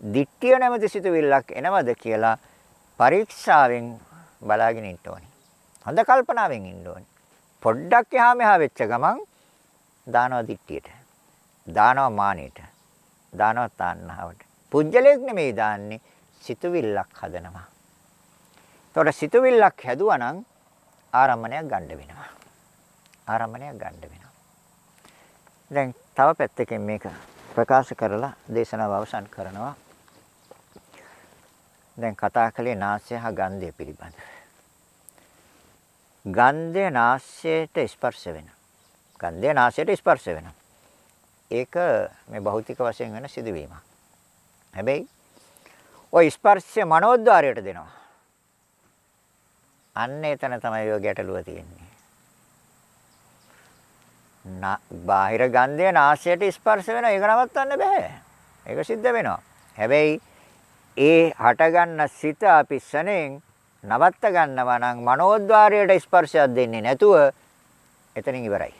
දිට්ඨිය නැමැති සිතුවිල්ලක් එනවද කියලා පරීක්ෂාවෙන් බලාගෙන ඉන්න ඕනේ. හොඳ කල්පනාවෙන් ඉන්න ඕනේ. පොඩ්ඩක් එහා මෙහා වෙච්ච ගමන් දානවා දිට්ඨියට. දානවා මානෙට. දානවා තණ්හාවට. පුජ්‍යලයක් නෙමෙයි දාන්නේ සිතුවිල්ලක් හදනවා. එතකොට සිතුවිල්ලක් හැදුවා නම් ආරම්මණයක් ගන්න වෙනවා. ආරම්මණයක් ගන්න වෙනවා. දැන් තව පැත්තකින් මේක ප්‍රකාශ කරලා දේශනාව අවසන් කරනවා. දැන් කතා කළේ නාසය හා ගන්ධය පිළිබඳව. ගන්ධය නාසයට ස්පර්ශ වෙනවා. ගන්ධය නාසයට ස්පර්ශ වෙනවා. ඒක මේ භෞතික වශයෙන් වෙන සිදුවීමක්. හැබැයි ওই ස්පර්ශය මනෝද්වාරයට දෙනවා. අන්න එතන තමයි ඔය ගැටලුව තියෙන්නේ. බාහිර ගන්ධය නාසයට ස්පර්ශ වෙනවා ඒක නවත්තන්න බෑ. ඒක සිද්ධ වෙනවා. හැබැයි ඒ හටගන්න සිත අපි සනෙන් නවත්ත ගන්නවා නම් මනෝද්වාරයට ස්පර්ශයක් දෙන්නේ නැතුව එතනින් ඉවරයි.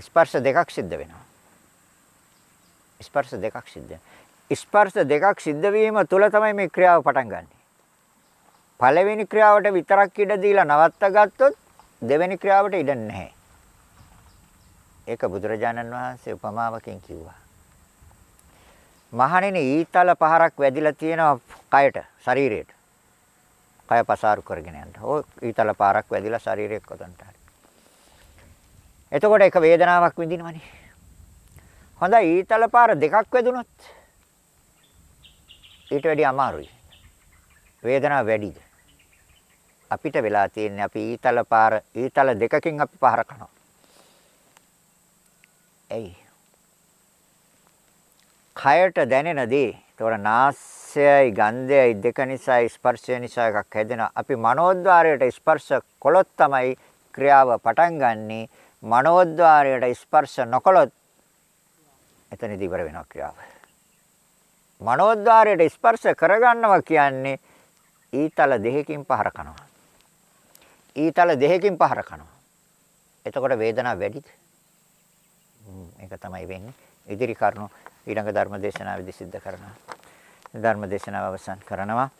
ස්පර්ශ දෙකක් සිද්ධ වෙනවා. ස්පර්ශ දෙකක් සිද්ධ ස්පර්ශ දෙකක් සිද්ධ වීම තුළ තමයි මේ ක්‍රියාව පටන් ගන්නෙ. පළවෙනි ක්‍රියාවට විතරක් ඉඩ දීලා නවත්ත ගත්තොත් දෙවෙනි ක්‍රියාවට ඉඩ නැහැ. ඒක බුදුරජාණන් වහන්සේ උපමාවකින් කිව්වා. මහණෙනි ඊතල පහරක් වැදිලා තියෙනවා කයට, ශරීරයට. කය පසාරු කරගෙන යන්න. ඕ ඊතල පාරක් වැදිලා ශරීරයක් කොතනට හරි. එතකොට ඒක වේදනාවක් විඳිනවනේ. හොඳයි ඊතල පාර දෙකක් වැදුනොත් ඊට වැඩි අමාරුයි. වේදනාව වැඩිද? අපිට වෙලා තියෙන්නේ අපි ඊතල පාර ඊතල දෙකකින් අපි පහර කරනවා. ඇයි? කයට දැනෙන දේ. ඒතොර නාසයයි ගන්ධයයි දෙක නිසා ස්පර්ශය නිසා එකක් හැදෙනවා. අපි මනෝද්වාරයට ස්පර්ශ කළොත් තමයි ක්‍රියාව පටන් ගන්නෙ. මනෝද්වාරයට ස්පර්ශ නොකළොත් එතනදී ඉවර වෙනවා ක්‍රියාව. මනෝද්වාරයට ස්පර්ශ කරගන්නවා කියන්නේ ඊතල දෙකකින් පහර කරනවා. ඊතල දෙකකින් පහර කරනවා. එතකොට වේදනාව වැඩිද? ඒක තමයි වෙන්නේ. ඉදිරි කරුණු ඊළඟ ධර්ම දේශනාවේදී සිද්ධ කරනවා. ධර්ම දේශනාව අවසන් කරනවා.